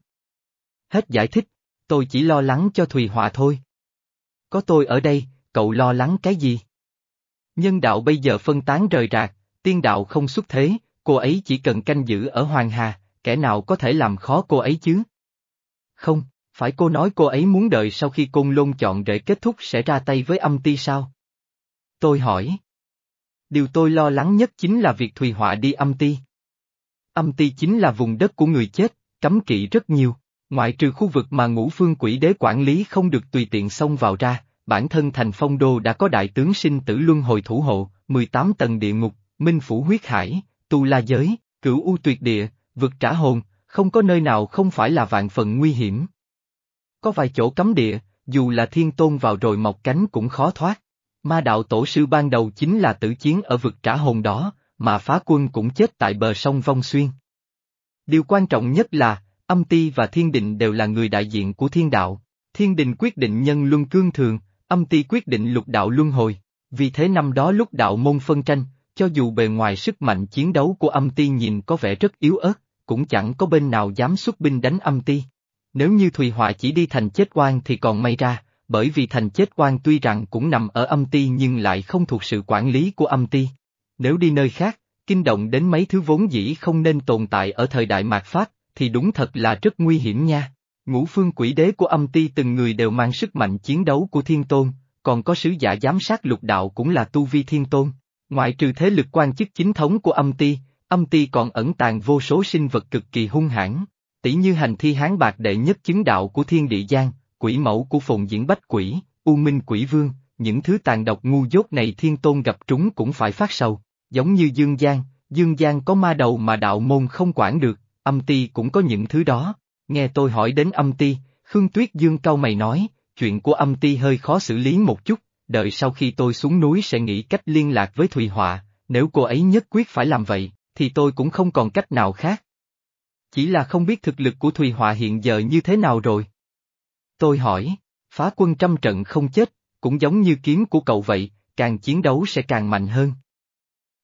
Hết giải thích, tôi chỉ lo lắng cho Thùy Họa thôi. Có tôi ở đây, cậu lo lắng cái gì? Nhân đạo bây giờ phân tán rời rạc, tiên đạo không xuất thế, cô ấy chỉ cần canh giữ ở Hoàng Hà, kẻ nào có thể làm khó cô ấy chứ? Không, phải cô nói cô ấy muốn đợi sau khi côn lôn chọn rễ kết thúc sẽ ra tay với âm ti sao? Tôi hỏi. Điều tôi lo lắng nhất chính là việc Thùy Họa đi âm ti. Âm ti chính là vùng đất của người chết, cấm kỵ rất nhiều, ngoại trừ khu vực mà ngũ phương quỷ đế quản lý không được tùy tiện xông vào ra, bản thân thành phong đô đã có đại tướng sinh tử luân hồi thủ hộ, 18 tầng địa ngục, minh phủ huyết hải, tu la giới, cửu u tuyệt địa, vực trả hồn, không có nơi nào không phải là vạn phần nguy hiểm. Có vài chỗ cấm địa, dù là thiên tôn vào rồi mọc cánh cũng khó thoát. Ma đạo tổ sư ban đầu chính là tử chiến ở vực trả hồn đó, mà phá quân cũng chết tại bờ sông Vong Xuyên. Điều quan trọng nhất là, âm ti và thiên định đều là người đại diện của thiên đạo. Thiên đình quyết định nhân luân cương thường, âm ti quyết định lục đạo luân hồi. Vì thế năm đó lúc đạo môn phân tranh, cho dù bề ngoài sức mạnh chiến đấu của âm ti nhìn có vẻ rất yếu ớt, cũng chẳng có bên nào dám xuất binh đánh âm ti. Nếu như Thùy Họa chỉ đi thành chết quan thì còn may ra, bởi vì thành chết quan tuy rằng cũng nằm ở âm ti nhưng lại không thuộc sự quản lý của âm ti. Nếu đi nơi khác, kinh động đến mấy thứ vốn dĩ không nên tồn tại ở thời đại mạt Pháp, thì đúng thật là rất nguy hiểm nha. Ngũ phương quỷ đế của âm ti từng người đều mang sức mạnh chiến đấu của thiên tôn, còn có sứ giả giám sát lục đạo cũng là tu vi thiên tôn. Ngoại trừ thế lực quan chức chính thống của âm ti, âm ti còn ẩn tàng vô số sinh vật cực kỳ hung hãn, tỷ như hành thi hán bạc đệ nhất chứng đạo của thiên địa giang, quỷ mẫu của phồn diễn bách quỷ, u minh quỷ vương, những thứ tàn độc ngu dốt này thiên tôn gặp trúng cũng phải phát sầu, giống như dương giang, dương giang có ma đầu mà đạo môn không quản được, âm ti cũng có những thứ đó, nghe tôi hỏi đến âm ti, Khương Tuyết Dương cau mày nói, chuyện của âm ti hơi khó xử lý một chút, đợi sau khi tôi xuống núi sẽ nghĩ cách liên lạc với Thùy Họa, nếu cô ấy nhất quyết phải làm vậy, thì tôi cũng không còn cách nào khác. Chỉ là không biết thực lực của Thùy Họa hiện giờ như thế nào rồi. Tôi hỏi, phá quân trăm trận không chết, cũng giống như kiếm của cậu vậy, càng chiến đấu sẽ càng mạnh hơn.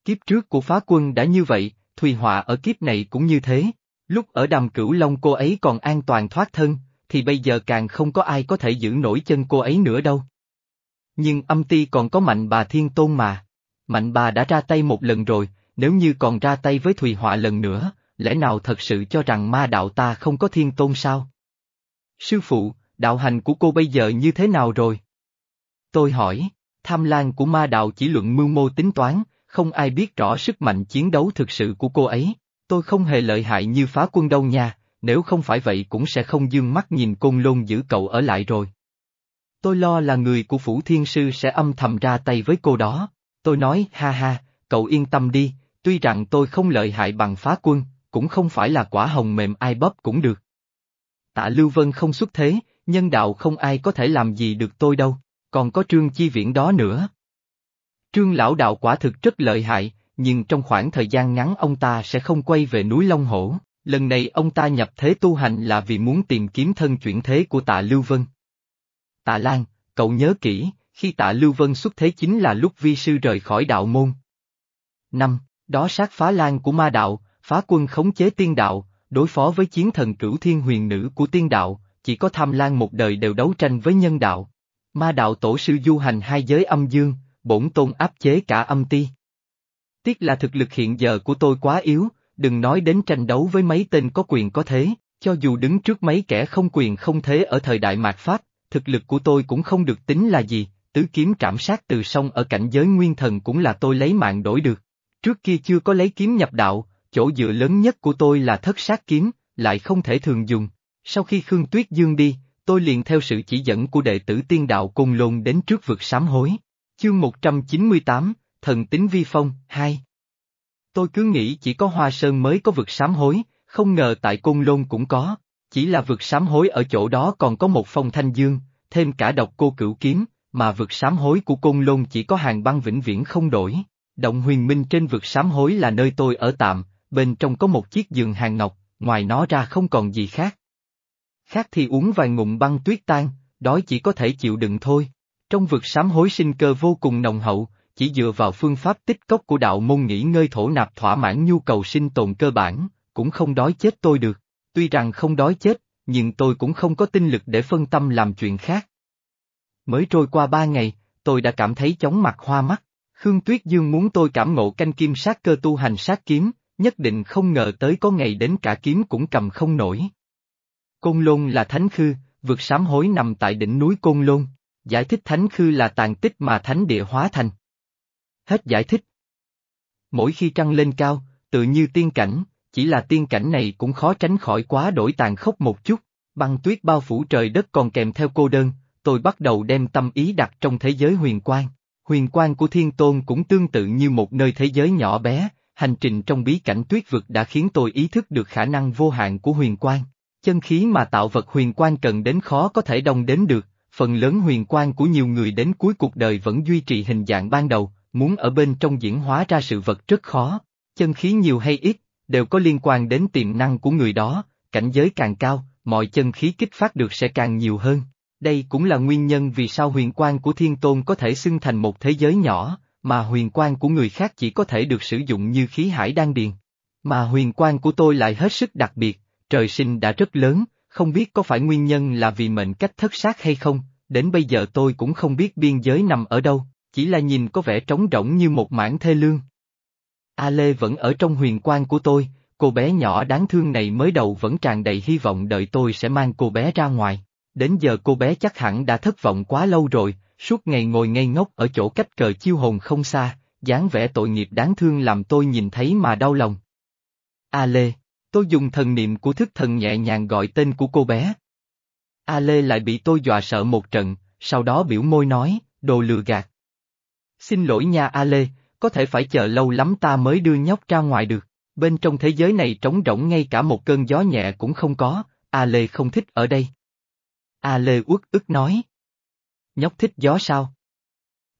Kiếp trước của phá quân đã như vậy, Thùy Họa ở kiếp này cũng như thế, lúc ở đàm cửu long cô ấy còn an toàn thoát thân, thì bây giờ càng không có ai có thể giữ nổi chân cô ấy nữa đâu. Nhưng âm ti còn có mạnh bà thiên tôn mà. Mạnh bà đã ra tay một lần rồi, nếu như còn ra tay với Thùy Họa lần nữa, lẽ nào thật sự cho rằng ma đạo ta không có thiên tôn sao? Sư phụ, đạo hành của cô bây giờ như thế nào rồi? Tôi hỏi, tham lan của ma đạo chỉ luận mưu mô tính toán, không ai biết rõ sức mạnh chiến đấu thực sự của cô ấy. Tôi không hề lợi hại như phá quân đâu nha, nếu không phải vậy cũng sẽ không dương mắt nhìn côn lôn giữ cậu ở lại rồi. Tôi lo là người của Phủ Thiên Sư sẽ âm thầm ra tay với cô đó. Tôi nói, ha ha, cậu yên tâm đi, tuy rằng tôi không lợi hại bằng phá quân, cũng không phải là quả hồng mềm ai bóp cũng được. Tạ Lưu Vân không xuất thế, nhân đạo không ai có thể làm gì được tôi đâu, còn có trương chi viễn đó nữa. Trương lão đạo quả thực rất lợi hại, nhưng trong khoảng thời gian ngắn ông ta sẽ không quay về núi Long Hổ, lần này ông ta nhập thế tu hành là vì muốn tìm kiếm thân chuyển thế của tạ Lưu Vân. Tạ Lan, cậu nhớ kỹ, khi tạ Lưu Vân xuất thế chính là lúc vi sư rời khỏi đạo môn. Năm, đó sát phá lan của ma đạo, phá quân khống chế tiên đạo, đối phó với chiến thần cửu thiên huyền nữ của tiên đạo, chỉ có tham lan một đời đều đấu tranh với nhân đạo. Ma đạo tổ sư du hành hai giới âm dương, bổn tôn áp chế cả âm ti. Tiếc là thực lực hiện giờ của tôi quá yếu, đừng nói đến tranh đấu với mấy tên có quyền có thế, cho dù đứng trước mấy kẻ không quyền không thế ở thời đại mạt Pháp, thực lực của tôi cũng không được tính là gì, tứ kiếm trảm sát từ sông ở cảnh giới nguyên thần cũng là tôi lấy mạng đổi được. Trước kia chưa có lấy kiếm nhập đạo, chỗ dựa lớn nhất của tôi là thất sát kiếm, lại không thể thường dùng. Sau khi Khương Tuyết Dương đi, tôi liền theo sự chỉ dẫn của đệ tử tiên đạo Côn Lôn đến trước vực sám hối. Chương 198, Thần tính vi phong, 2 Tôi cứ nghĩ chỉ có Hoa Sơn mới có vực sám hối, không ngờ tại Côn Lôn cũng có, chỉ là vực sám hối ở chỗ đó còn có một phong thanh dương, thêm cả độc cô cửu kiếm, mà vực sám hối của Côn Lôn chỉ có hàng băng vĩnh viễn không đổi. Động huyền minh trên vực sám hối là nơi tôi ở tạm, bên trong có một chiếc giường hàng ngọc, ngoài nó ra không còn gì khác. Khác thì uống vài ngụm băng tuyết tan, đói chỉ có thể chịu đựng thôi. Trong vực sám hối sinh cơ vô cùng nồng hậu, chỉ dựa vào phương pháp tích cốc của đạo môn nghỉ ngơi thổ nạp thỏa mãn nhu cầu sinh tồn cơ bản, cũng không đói chết tôi được. Tuy rằng không đói chết, nhưng tôi cũng không có tinh lực để phân tâm làm chuyện khác. Mới trôi qua ba ngày, tôi đã cảm thấy chóng mặt hoa mắt. Khương Tuyết Dương muốn tôi cảm ngộ canh kim sát cơ tu hành sát kiếm, nhất định không ngờ tới có ngày đến cả kiếm cũng cầm không nổi. Côn Lôn là thánh khư, vực sám hối nằm tại đỉnh núi Côn Lôn, giải thích thánh khư là tàn tích mà thánh địa hóa thành. Hết giải thích. Mỗi khi trăng lên cao, tự như tiên cảnh, chỉ là tiên cảnh này cũng khó tránh khỏi quá đổi tàn khốc một chút, băng tuyết bao phủ trời đất còn kèm theo cô đơn, tôi bắt đầu đem tâm ý đặt trong thế giới huyền quang. Huyền quang của thiên tôn cũng tương tự như một nơi thế giới nhỏ bé, hành trình trong bí cảnh tuyết vực đã khiến tôi ý thức được khả năng vô hạn của huyền quang. Chân khí mà tạo vật huyền quan cần đến khó có thể đồng đến được, phần lớn huyền quan của nhiều người đến cuối cuộc đời vẫn duy trì hình dạng ban đầu, muốn ở bên trong diễn hóa ra sự vật rất khó. Chân khí nhiều hay ít, đều có liên quan đến tiềm năng của người đó, cảnh giới càng cao, mọi chân khí kích phát được sẽ càng nhiều hơn. Đây cũng là nguyên nhân vì sao huyền quan của thiên tôn có thể xưng thành một thế giới nhỏ, mà huyền quan của người khác chỉ có thể được sử dụng như khí hải đan điền. Mà huyền quan của tôi lại hết sức đặc biệt, trời sinh đã rất lớn, không biết có phải nguyên nhân là vì mệnh cách thất sát hay không, đến bây giờ tôi cũng không biết biên giới nằm ở đâu, chỉ là nhìn có vẻ trống rỗng như một mảng thê lương. A Lê vẫn ở trong huyền quan của tôi, cô bé nhỏ đáng thương này mới đầu vẫn tràn đầy hy vọng đợi tôi sẽ mang cô bé ra ngoài. Đến giờ cô bé chắc hẳn đã thất vọng quá lâu rồi, suốt ngày ngồi ngây ngốc ở chỗ cách cờ chiêu hồn không xa, dáng vẻ tội nghiệp đáng thương làm tôi nhìn thấy mà đau lòng. A Lê, tôi dùng thần niệm của thức thần nhẹ nhàng gọi tên của cô bé. A Lê lại bị tôi dọa sợ một trận, sau đó biểu môi nói, đồ lừa gạt. Xin lỗi nha A Lê, có thể phải chờ lâu lắm ta mới đưa nhóc ra ngoài được. Bên trong thế giới này trống rỗng ngay cả một cơn gió nhẹ cũng không có, A Lê không thích ở đây. A Lê uất ức nói. Nhóc thích gió sao?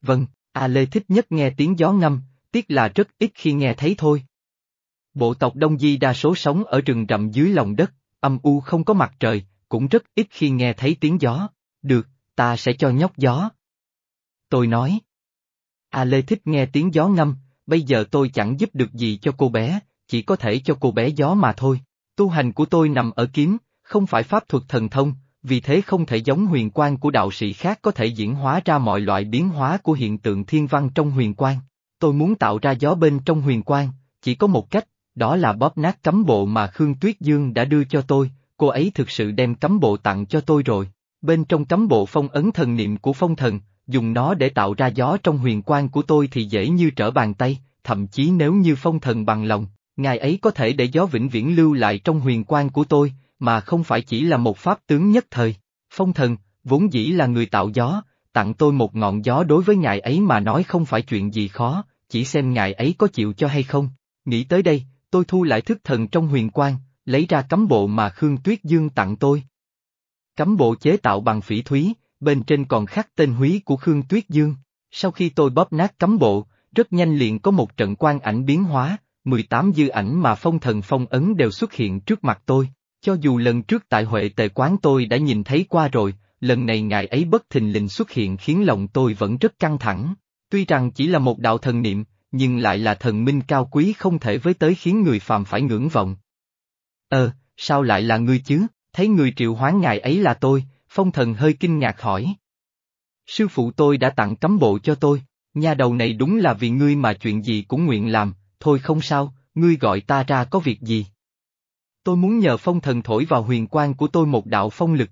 Vâng, A Lê thích nhất nghe tiếng gió ngâm, tiếc là rất ít khi nghe thấy thôi. Bộ tộc Đông Di đa số sống ở rừng rậm dưới lòng đất, âm u không có mặt trời, cũng rất ít khi nghe thấy tiếng gió. Được, ta sẽ cho nhóc gió. Tôi nói. A Lê thích nghe tiếng gió ngâm, bây giờ tôi chẳng giúp được gì cho cô bé, chỉ có thể cho cô bé gió mà thôi. Tu hành của tôi nằm ở kiếm, không phải pháp thuật thần thông, vì thế không thể giống huyền quan của đạo sĩ khác có thể diễn hóa ra mọi loại biến hóa của hiện tượng thiên văn trong huyền quan. Tôi muốn tạo ra gió bên trong huyền quan, chỉ có một cách, đó là bóp nát cấm bộ mà Khương Tuyết Dương đã đưa cho tôi, cô ấy thực sự đem cấm bộ tặng cho tôi rồi. Bên trong cấm bộ phong ấn thần niệm của phong thần, dùng nó để tạo ra gió trong huyền quan của tôi thì dễ như trở bàn tay, thậm chí nếu như phong thần bằng lòng, ngài ấy có thể để gió vĩnh viễn lưu lại trong huyền quan của tôi, mà không phải chỉ là một pháp tướng nhất thời. Phong thần, vốn dĩ là người tạo gió, tặng tôi một ngọn gió đối với ngài ấy mà nói không phải chuyện gì khó, chỉ xem ngài ấy có chịu cho hay không. Nghĩ tới đây, tôi thu lại thức thần trong huyền quan, lấy ra cấm bộ mà Khương Tuyết Dương tặng tôi. Cấm bộ chế tạo bằng phỉ thúy, bên trên còn khắc tên húy của Khương Tuyết Dương. Sau khi tôi bóp nát cấm bộ, rất nhanh liền có một trận quan ảnh biến hóa, 18 dư ảnh mà phong thần phong ấn đều xuất hiện trước mặt tôi. Cho dù lần trước tại Huệ tề quán tôi đã nhìn thấy qua rồi, lần này ngài ấy bất thình lình xuất hiện khiến lòng tôi vẫn rất căng thẳng. Tuy rằng chỉ là một đạo thần niệm, nhưng lại là thần minh cao quý không thể với tới khiến người phàm phải ngưỡng vọng. Ờ, sao lại là ngươi chứ, thấy người triệu hoán ngài ấy là tôi, phong thần hơi kinh ngạc hỏi. Sư phụ tôi đã tặng cấm bộ cho tôi, nhà đầu này đúng là vì ngươi mà chuyện gì cũng nguyện làm, thôi không sao, ngươi gọi ta ra có việc gì. Tôi muốn nhờ phong thần thổi vào huyền quan của tôi một đạo phong lực.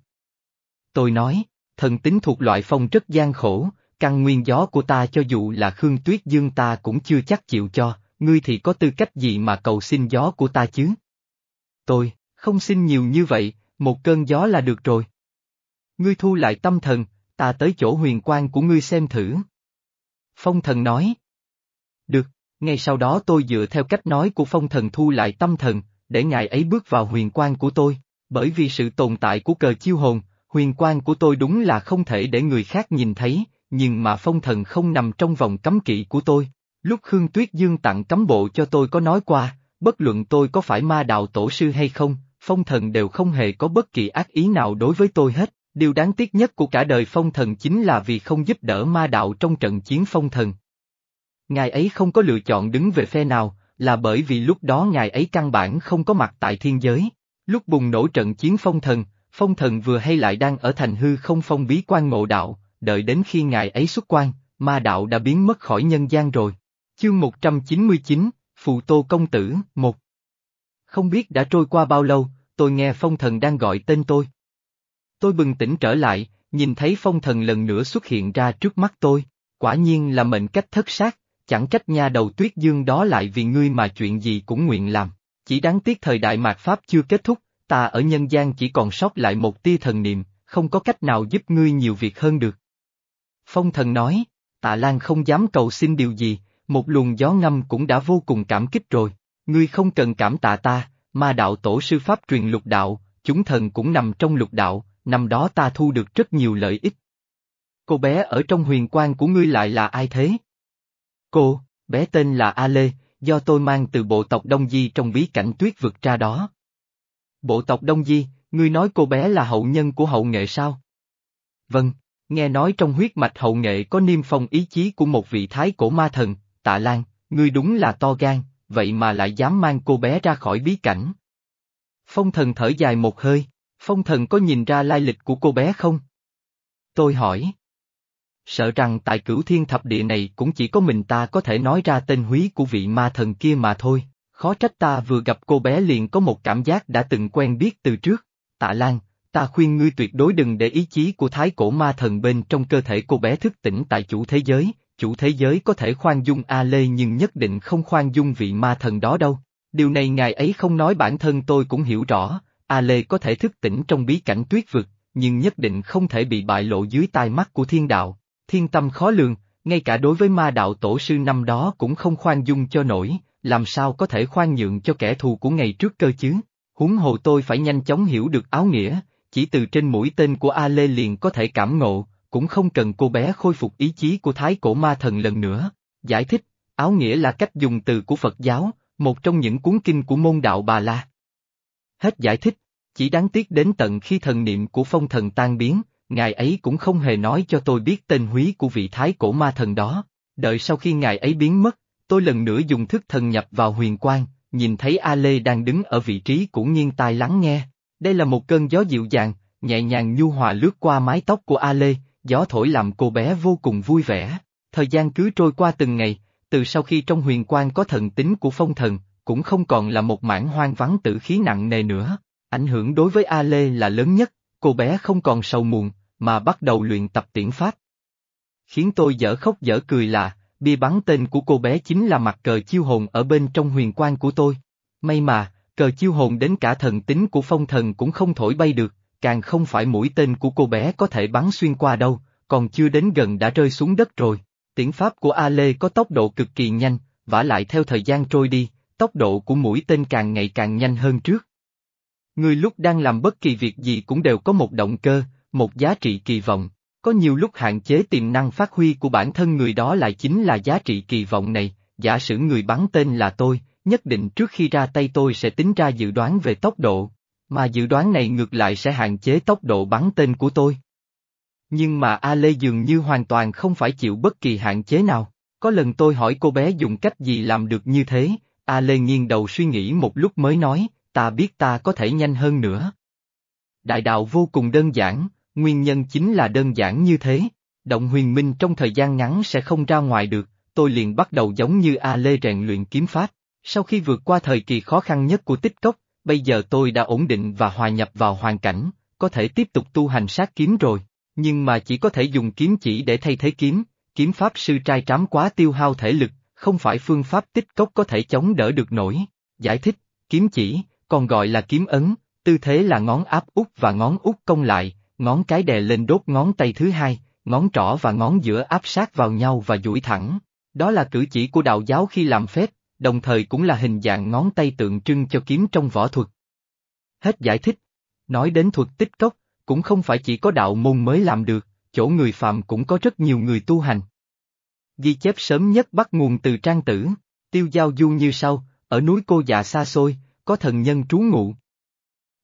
Tôi nói, thần tính thuộc loại phong rất gian khổ, căn nguyên gió của ta cho dù là Khương Tuyết Dương ta cũng chưa chắc chịu cho, ngươi thì có tư cách gì mà cầu xin gió của ta chứ? Tôi, không xin nhiều như vậy, một cơn gió là được rồi. Ngươi thu lại tâm thần, ta tới chỗ huyền quan của ngươi xem thử. Phong thần nói. Được, ngay sau đó tôi dựa theo cách nói của phong thần thu lại tâm thần, để ngài ấy bước vào huyền quan của tôi, bởi vì sự tồn tại của cờ chiêu hồn, huyền quan của tôi đúng là không thể để người khác nhìn thấy, nhưng mà phong thần không nằm trong vòng cấm kỵ của tôi. Lúc Khương Tuyết Dương tặng cấm bộ cho tôi có nói qua, bất luận tôi có phải ma đạo tổ sư hay không, phong thần đều không hề có bất kỳ ác ý nào đối với tôi hết. Điều đáng tiếc nhất của cả đời phong thần chính là vì không giúp đỡ ma đạo trong trận chiến phong thần. Ngài ấy không có lựa chọn đứng về phe nào, là bởi vì lúc đó ngài ấy căn bản không có mặt tại thiên giới. Lúc bùng nổ trận chiến phong thần, phong thần vừa hay lại đang ở thành hư không phong bí quan ngộ đạo, đợi đến khi ngài ấy xuất quan, ma đạo đã biến mất khỏi nhân gian rồi. Chương 199, Phù Tô Công Tử, một Không biết đã trôi qua bao lâu, tôi nghe phong thần đang gọi tên tôi. Tôi bừng tỉnh trở lại, nhìn thấy phong thần lần nữa xuất hiện ra trước mắt tôi, quả nhiên là mệnh cách thất sát, chẳng trách nha đầu tuyết dương đó lại vì ngươi mà chuyện gì cũng nguyện làm. Chỉ đáng tiếc thời đại mạt Pháp chưa kết thúc, ta ở nhân gian chỉ còn sót lại một tia thần niệm, không có cách nào giúp ngươi nhiều việc hơn được. Phong thần nói, tạ Lan không dám cầu xin điều gì, một luồng gió ngâm cũng đã vô cùng cảm kích rồi, ngươi không cần cảm tạ ta, ma đạo tổ sư Pháp truyền lục đạo, chúng thần cũng nằm trong lục đạo, năm đó ta thu được rất nhiều lợi ích. Cô bé ở trong huyền quan của ngươi lại là ai thế? Cô, bé tên là A Lê, do tôi mang từ bộ tộc Đông Di trong bí cảnh tuyết vực ra đó. Bộ tộc Đông Di, ngươi nói cô bé là hậu nhân của hậu nghệ sao? Vâng, nghe nói trong huyết mạch hậu nghệ có niêm phong ý chí của một vị thái cổ ma thần, tạ lan, ngươi đúng là to gan, vậy mà lại dám mang cô bé ra khỏi bí cảnh. Phong thần thở dài một hơi, phong thần có nhìn ra lai lịch của cô bé không? Tôi hỏi sợ rằng tại cửu thiên thập địa này cũng chỉ có mình ta có thể nói ra tên húy của vị ma thần kia mà thôi, khó trách ta vừa gặp cô bé liền có một cảm giác đã từng quen biết từ trước, tạ Lan, ta khuyên ngươi tuyệt đối đừng để ý chí của thái cổ ma thần bên trong cơ thể cô bé thức tỉnh tại chủ thế giới, chủ thế giới có thể khoan dung A Lê nhưng nhất định không khoan dung vị ma thần đó đâu. Điều này ngài ấy không nói bản thân tôi cũng hiểu rõ, A Lê có thể thức tỉnh trong bí cảnh tuyết vực, nhưng nhất định không thể bị bại lộ dưới tai mắt của thiên đạo. Thiên tâm khó lường, ngay cả đối với ma đạo tổ sư năm đó cũng không khoan dung cho nổi, làm sao có thể khoan nhượng cho kẻ thù của ngày trước cơ chứ? Huống hồ tôi phải nhanh chóng hiểu được áo nghĩa, chỉ từ trên mũi tên của A Lê liền có thể cảm ngộ, cũng không cần cô bé khôi phục ý chí của thái cổ ma thần lần nữa. Giải thích, áo nghĩa là cách dùng từ của Phật giáo, một trong những cuốn kinh của môn đạo Bà La. Hết giải thích, chỉ đáng tiếc đến tận khi thần niệm của phong thần tan biến, ngài ấy cũng không hề nói cho tôi biết tên húy của vị thái cổ ma thần đó. Đợi sau khi ngài ấy biến mất, tôi lần nữa dùng thức thần nhập vào huyền quang, nhìn thấy A Lê đang đứng ở vị trí của nghiêng tai lắng nghe. Đây là một cơn gió dịu dàng, nhẹ nhàng nhu hòa lướt qua mái tóc của A Lê, gió thổi làm cô bé vô cùng vui vẻ. Thời gian cứ trôi qua từng ngày, từ sau khi trong huyền Quan có thần tính của phong thần, cũng không còn là một mảng hoang vắng tử khí nặng nề nữa. Ảnh hưởng đối với A Lê là lớn nhất, cô bé không còn sầu muộn, mà bắt đầu luyện tập tiễn pháp. Khiến tôi dở khóc dở cười là, bia bắn tên của cô bé chính là mặt cờ chiêu hồn ở bên trong huyền quan của tôi. May mà, cờ chiêu hồn đến cả thần tính của phong thần cũng không thổi bay được, càng không phải mũi tên của cô bé có thể bắn xuyên qua đâu, còn chưa đến gần đã rơi xuống đất rồi. Tiễn pháp của A Lê có tốc độ cực kỳ nhanh, vả lại theo thời gian trôi đi, tốc độ của mũi tên càng ngày càng nhanh hơn trước. Người lúc đang làm bất kỳ việc gì cũng đều có một động cơ, một giá trị kỳ vọng. Có nhiều lúc hạn chế tiềm năng phát huy của bản thân người đó lại chính là giá trị kỳ vọng này, giả sử người bắn tên là tôi, nhất định trước khi ra tay tôi sẽ tính ra dự đoán về tốc độ, mà dự đoán này ngược lại sẽ hạn chế tốc độ bắn tên của tôi. Nhưng mà A Lê dường như hoàn toàn không phải chịu bất kỳ hạn chế nào. Có lần tôi hỏi cô bé dùng cách gì làm được như thế, A Lê nghiêng đầu suy nghĩ một lúc mới nói, ta biết ta có thể nhanh hơn nữa. Đại đạo vô cùng đơn giản, Nguyên nhân chính là đơn giản như thế, động huyền minh trong thời gian ngắn sẽ không ra ngoài được, tôi liền bắt đầu giống như A Lê rèn luyện kiếm pháp. Sau khi vượt qua thời kỳ khó khăn nhất của tích cốc, bây giờ tôi đã ổn định và hòa nhập vào hoàn cảnh, có thể tiếp tục tu hành sát kiếm rồi, nhưng mà chỉ có thể dùng kiếm chỉ để thay thế kiếm, kiếm pháp sư trai trám quá tiêu hao thể lực, không phải phương pháp tích cốc có thể chống đỡ được nổi. Giải thích, kiếm chỉ, còn gọi là kiếm ấn, tư thế là ngón áp út và ngón út cong lại, ngón cái đè lên đốt ngón tay thứ hai, ngón trỏ và ngón giữa áp sát vào nhau và duỗi thẳng. Đó là cử chỉ của đạo giáo khi làm phép, đồng thời cũng là hình dạng ngón tay tượng trưng cho kiếm trong võ thuật. Hết giải thích. Nói đến thuật tích cốc, cũng không phải chỉ có đạo môn mới làm được, chỗ người phạm cũng có rất nhiều người tu hành. Ghi chép sớm nhất bắt nguồn từ trang tử, tiêu giao du như sau, ở núi cô già xa xôi, có thần nhân trú ngụ.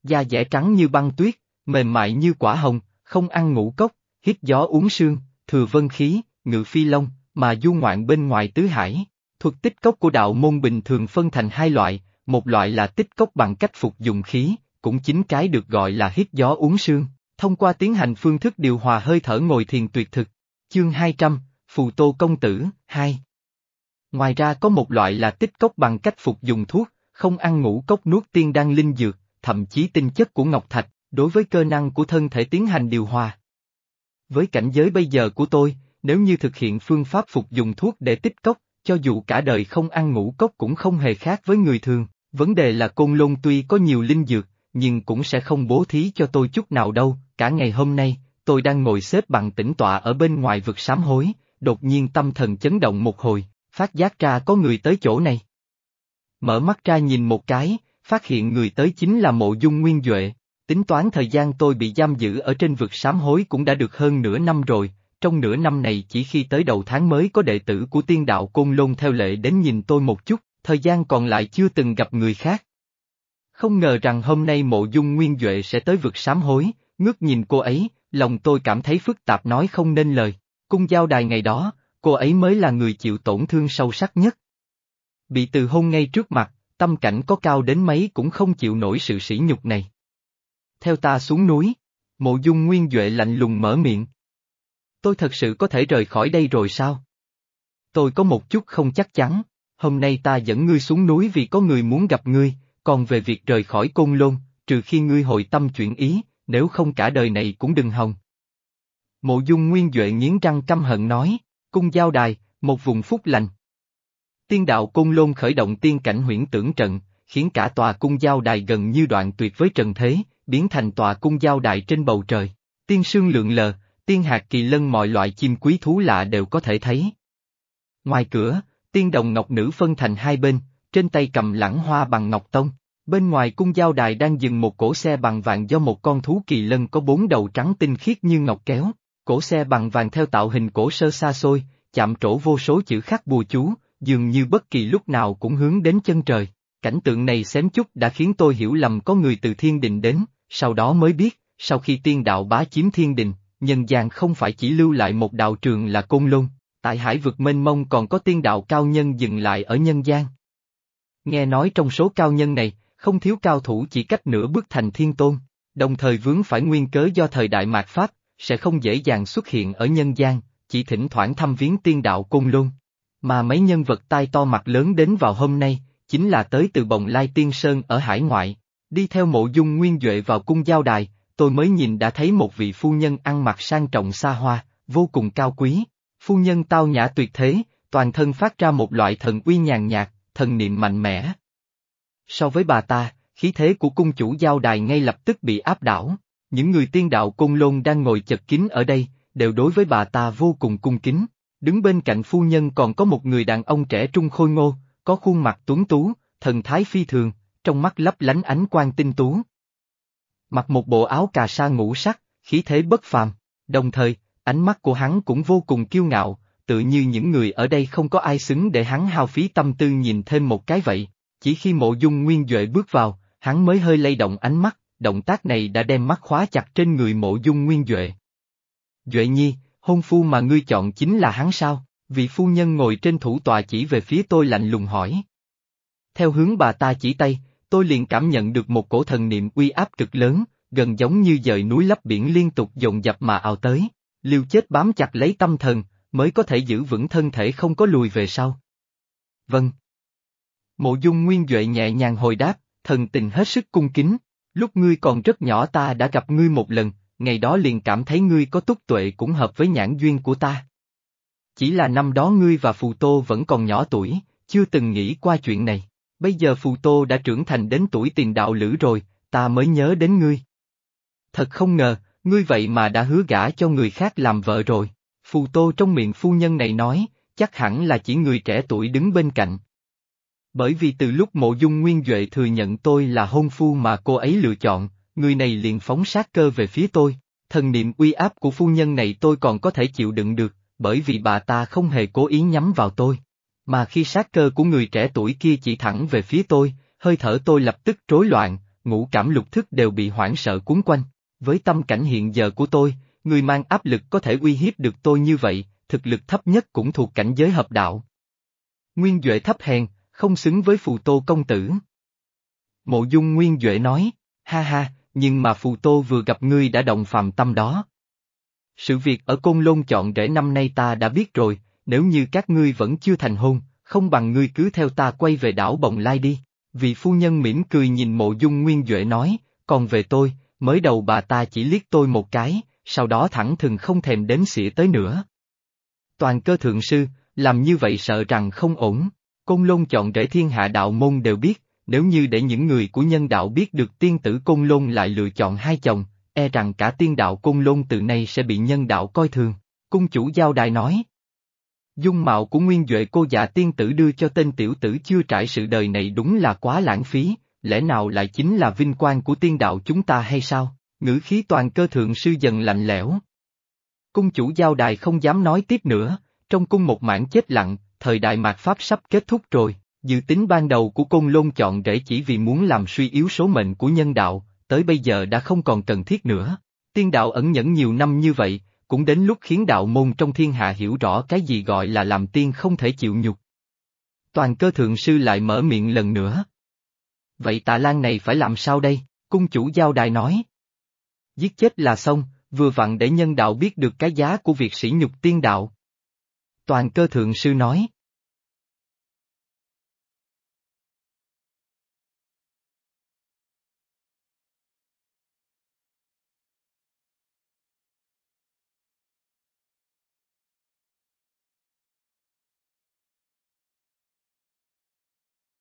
Da dẻ trắng như băng tuyết, mềm mại như quả hồng, không ăn ngũ cốc, hít gió uống sương, thừa vân khí, ngự phi long, mà du ngoạn bên ngoài tứ hải. Thuật tích cốc của đạo môn bình thường phân thành hai loại, một loại là tích cốc bằng cách phục dụng khí, cũng chính cái được gọi là hít gió uống sương, thông qua tiến hành phương thức điều hòa hơi thở ngồi thiền tuyệt thực. Chương 200, Phù Tô Công Tử, 2 Ngoài ra có một loại là tích cốc bằng cách phục dùng thuốc, không ăn ngũ cốc nuốt tiên đan linh dược, thậm chí tinh chất của ngọc thạch, đối với cơ năng của thân thể tiến hành điều hòa. Với cảnh giới bây giờ của tôi, nếu như thực hiện phương pháp phục dùng thuốc để tích cốc, cho dù cả đời không ăn ngũ cốc cũng không hề khác với người thường, vấn đề là côn lôn tuy có nhiều linh dược, nhưng cũng sẽ không bố thí cho tôi chút nào đâu, cả ngày hôm nay, tôi đang ngồi xếp bằng tĩnh tọa ở bên ngoài vực sám hối, đột nhiên tâm thần chấn động một hồi, phát giác ra có người tới chỗ này. Mở mắt ra nhìn một cái, phát hiện người tới chính là mộ dung nguyên Duệ. Tính toán thời gian tôi bị giam giữ ở trên vực sám hối cũng đã được hơn nửa năm rồi, trong nửa năm này chỉ khi tới đầu tháng mới có đệ tử của tiên đạo Côn Lôn theo lệ đến nhìn tôi một chút, thời gian còn lại chưa từng gặp người khác. Không ngờ rằng hôm nay mộ dung nguyên Duệ sẽ tới vực sám hối, ngước nhìn cô ấy, lòng tôi cảm thấy phức tạp nói không nên lời. Cung giao đài ngày đó, cô ấy mới là người chịu tổn thương sâu sắc nhất. Bị từ hôn ngay trước mặt, tâm cảnh có cao đến mấy cũng không chịu nổi sự sỉ nhục này. Theo ta xuống núi, mộ dung nguyên Duệ lạnh lùng mở miệng. Tôi thật sự có thể rời khỏi đây rồi sao? Tôi có một chút không chắc chắn, hôm nay ta dẫn ngươi xuống núi vì có người muốn gặp ngươi, còn về việc rời khỏi côn lôn, trừ khi ngươi hồi tâm chuyển ý, nếu không cả đời này cũng đừng hòng. Mộ dung nguyên Duệ nghiến răng căm hận nói, cung giao đài, một vùng phúc lành. Tiên đạo côn lôn khởi động tiên cảnh huyễn tưởng trận, khiến cả tòa cung giao đài gần như đoạn tuyệt với trần thế, biến thành tòa cung giao đài trên bầu trời. Tiên sương lượng lờ, tiên hạt kỳ lân mọi loại chim quý thú lạ đều có thể thấy. Ngoài cửa, tiên đồng ngọc nữ phân thành hai bên, trên tay cầm lãng hoa bằng ngọc tông. Bên ngoài cung giao đài đang dừng một cổ xe bằng vàng do một con thú kỳ lân có bốn đầu trắng tinh khiết như ngọc kéo. Cổ xe bằng vàng theo tạo hình cổ sơ xa xôi, chạm trổ vô số chữ khắc bùa chú, dường như bất kỳ lúc nào cũng hướng đến chân trời. Cảnh tượng này xém chút đã khiến tôi hiểu lầm có người từ thiên đình đến, sau đó mới biết, sau khi tiên đạo bá chiếm thiên đình, nhân gian không phải chỉ lưu lại một đạo trường là côn lôn, tại hải vực mênh mông còn có tiên đạo cao nhân dừng lại ở nhân gian. Nghe nói trong số cao nhân này, không thiếu cao thủ chỉ cách nửa bước thành thiên tôn, đồng thời vướng phải nguyên cớ do thời đại mạt Pháp, sẽ không dễ dàng xuất hiện ở nhân gian, chỉ thỉnh thoảng thăm viếng tiên đạo côn lôn. Mà mấy nhân vật tai to mặt lớn đến vào hôm nay, chính là tới từ bồng lai tiên sơn ở hải ngoại, đi theo mộ dung nguyên Duệ vào cung giao đài, tôi mới nhìn đã thấy một vị phu nhân ăn mặc sang trọng xa hoa, vô cùng cao quý. Phu nhân tao nhã tuyệt thế, toàn thân phát ra một loại thần uy nhàn nhạt, thần niệm mạnh mẽ. So với bà ta, khí thế của cung chủ giao đài ngay lập tức bị áp đảo. Những người tiên đạo cung lôn đang ngồi chật kín ở đây, đều đối với bà ta vô cùng cung kính. Đứng bên cạnh phu nhân còn có một người đàn ông trẻ trung khôi ngô, có khuôn mặt tuấn tú, thần thái phi thường, trong mắt lấp lánh ánh quang tinh tú. Mặc một bộ áo cà sa ngũ sắc, khí thế bất phàm, đồng thời, ánh mắt của hắn cũng vô cùng kiêu ngạo, tự như những người ở đây không có ai xứng để hắn hao phí tâm tư nhìn thêm một cái vậy. Chỉ khi mộ dung nguyên Duệ bước vào, hắn mới hơi lay động ánh mắt, động tác này đã đem mắt khóa chặt trên người mộ dung nguyên Duệ. Duệ nhi, hôn phu mà ngươi chọn chính là hắn sao? Vị phu nhân ngồi trên thủ tòa chỉ về phía tôi lạnh lùng hỏi. Theo hướng bà ta chỉ tay, tôi liền cảm nhận được một cổ thần niệm uy áp cực lớn, gần giống như dời núi lấp biển liên tục dồn dập mà ào tới. liều chết bám chặt lấy tâm thần, mới có thể giữ vững thân thể không có lùi về sau. Vâng. Mộ dung nguyên Duệ nhẹ nhàng hồi đáp, thần tình hết sức cung kính, lúc ngươi còn rất nhỏ ta đã gặp ngươi một lần, ngày đó liền cảm thấy ngươi có túc tuệ cũng hợp với nhãn duyên của ta. Chỉ là năm đó ngươi và Phù Tô vẫn còn nhỏ tuổi, chưa từng nghĩ qua chuyện này. Bây giờ Phù Tô đã trưởng thành đến tuổi tiền đạo lữ rồi, ta mới nhớ đến ngươi. Thật không ngờ, ngươi vậy mà đã hứa gả cho người khác làm vợ rồi. Phù Tô trong miệng phu nhân này nói, chắc hẳn là chỉ người trẻ tuổi đứng bên cạnh. Bởi vì từ lúc mộ dung nguyên Duệ thừa nhận tôi là hôn phu mà cô ấy lựa chọn, người này liền phóng sát cơ về phía tôi. Thần niệm uy áp của phu nhân này tôi còn có thể chịu đựng được, bởi vì bà ta không hề cố ý nhắm vào tôi. Mà khi sát cơ của người trẻ tuổi kia chỉ thẳng về phía tôi, hơi thở tôi lập tức rối loạn, ngũ cảm lục thức đều bị hoảng sợ cuốn quanh. Với tâm cảnh hiện giờ của tôi, người mang áp lực có thể uy hiếp được tôi như vậy, thực lực thấp nhất cũng thuộc cảnh giới hợp đạo. Nguyên Duệ thấp hèn, không xứng với phù tô công tử. Mộ dung Nguyên Duệ nói, ha ha, nhưng mà phù tô vừa gặp ngươi đã động phàm tâm đó. Sự việc ở Côn Lôn chọn rễ năm nay ta đã biết rồi, nếu như các ngươi vẫn chưa thành hôn, không bằng ngươi cứ theo ta quay về đảo Bồng Lai đi. Vị phu nhân mỉm cười nhìn mộ dung Nguyên Duệ nói, còn về tôi, mới đầu bà ta chỉ liếc tôi một cái, sau đó thẳng thừng không thèm đến xỉa tới nữa. Toàn cơ thượng sư, làm như vậy sợ rằng không ổn. Côn Lôn chọn rễ thiên hạ đạo môn đều biết, nếu như để những người của nhân đạo biết được tiên tử Côn Lôn lại lựa chọn hai chồng, e rằng cả tiên đạo Côn Lôn từ nay sẽ bị nhân đạo coi thường. Cung chủ giao đài nói. Dung mạo của nguyên Duệ cô già tiên tử đưa cho tên tiểu tử chưa trải sự đời này đúng là quá lãng phí, lẽ nào lại chính là vinh quang của tiên đạo chúng ta hay sao? Ngữ khí toàn cơ thượng sư dần lạnh lẽo. Cung chủ giao đài không dám nói tiếp nữa, trong cung một mảng chết lặng, thời đại mạt Pháp sắp kết thúc rồi, dự tính ban đầu của côn lôn chọn rễ chỉ vì muốn làm suy yếu số mệnh của nhân đạo, tới bây giờ đã không còn cần thiết nữa. Tiên đạo ẩn nhẫn nhiều năm như vậy, cũng đến lúc khiến đạo môn trong thiên hạ hiểu rõ cái gì gọi là làm tiên không thể chịu nhục. Toàn cơ thượng sư lại mở miệng lần nữa. Vậy tà lan này phải làm sao đây? Cung chủ giao đài nói. Giết chết là xong, vừa vặn để nhân đạo biết được cái giá của việc sỉ nhục tiên đạo. Toàn cơ thượng sư nói.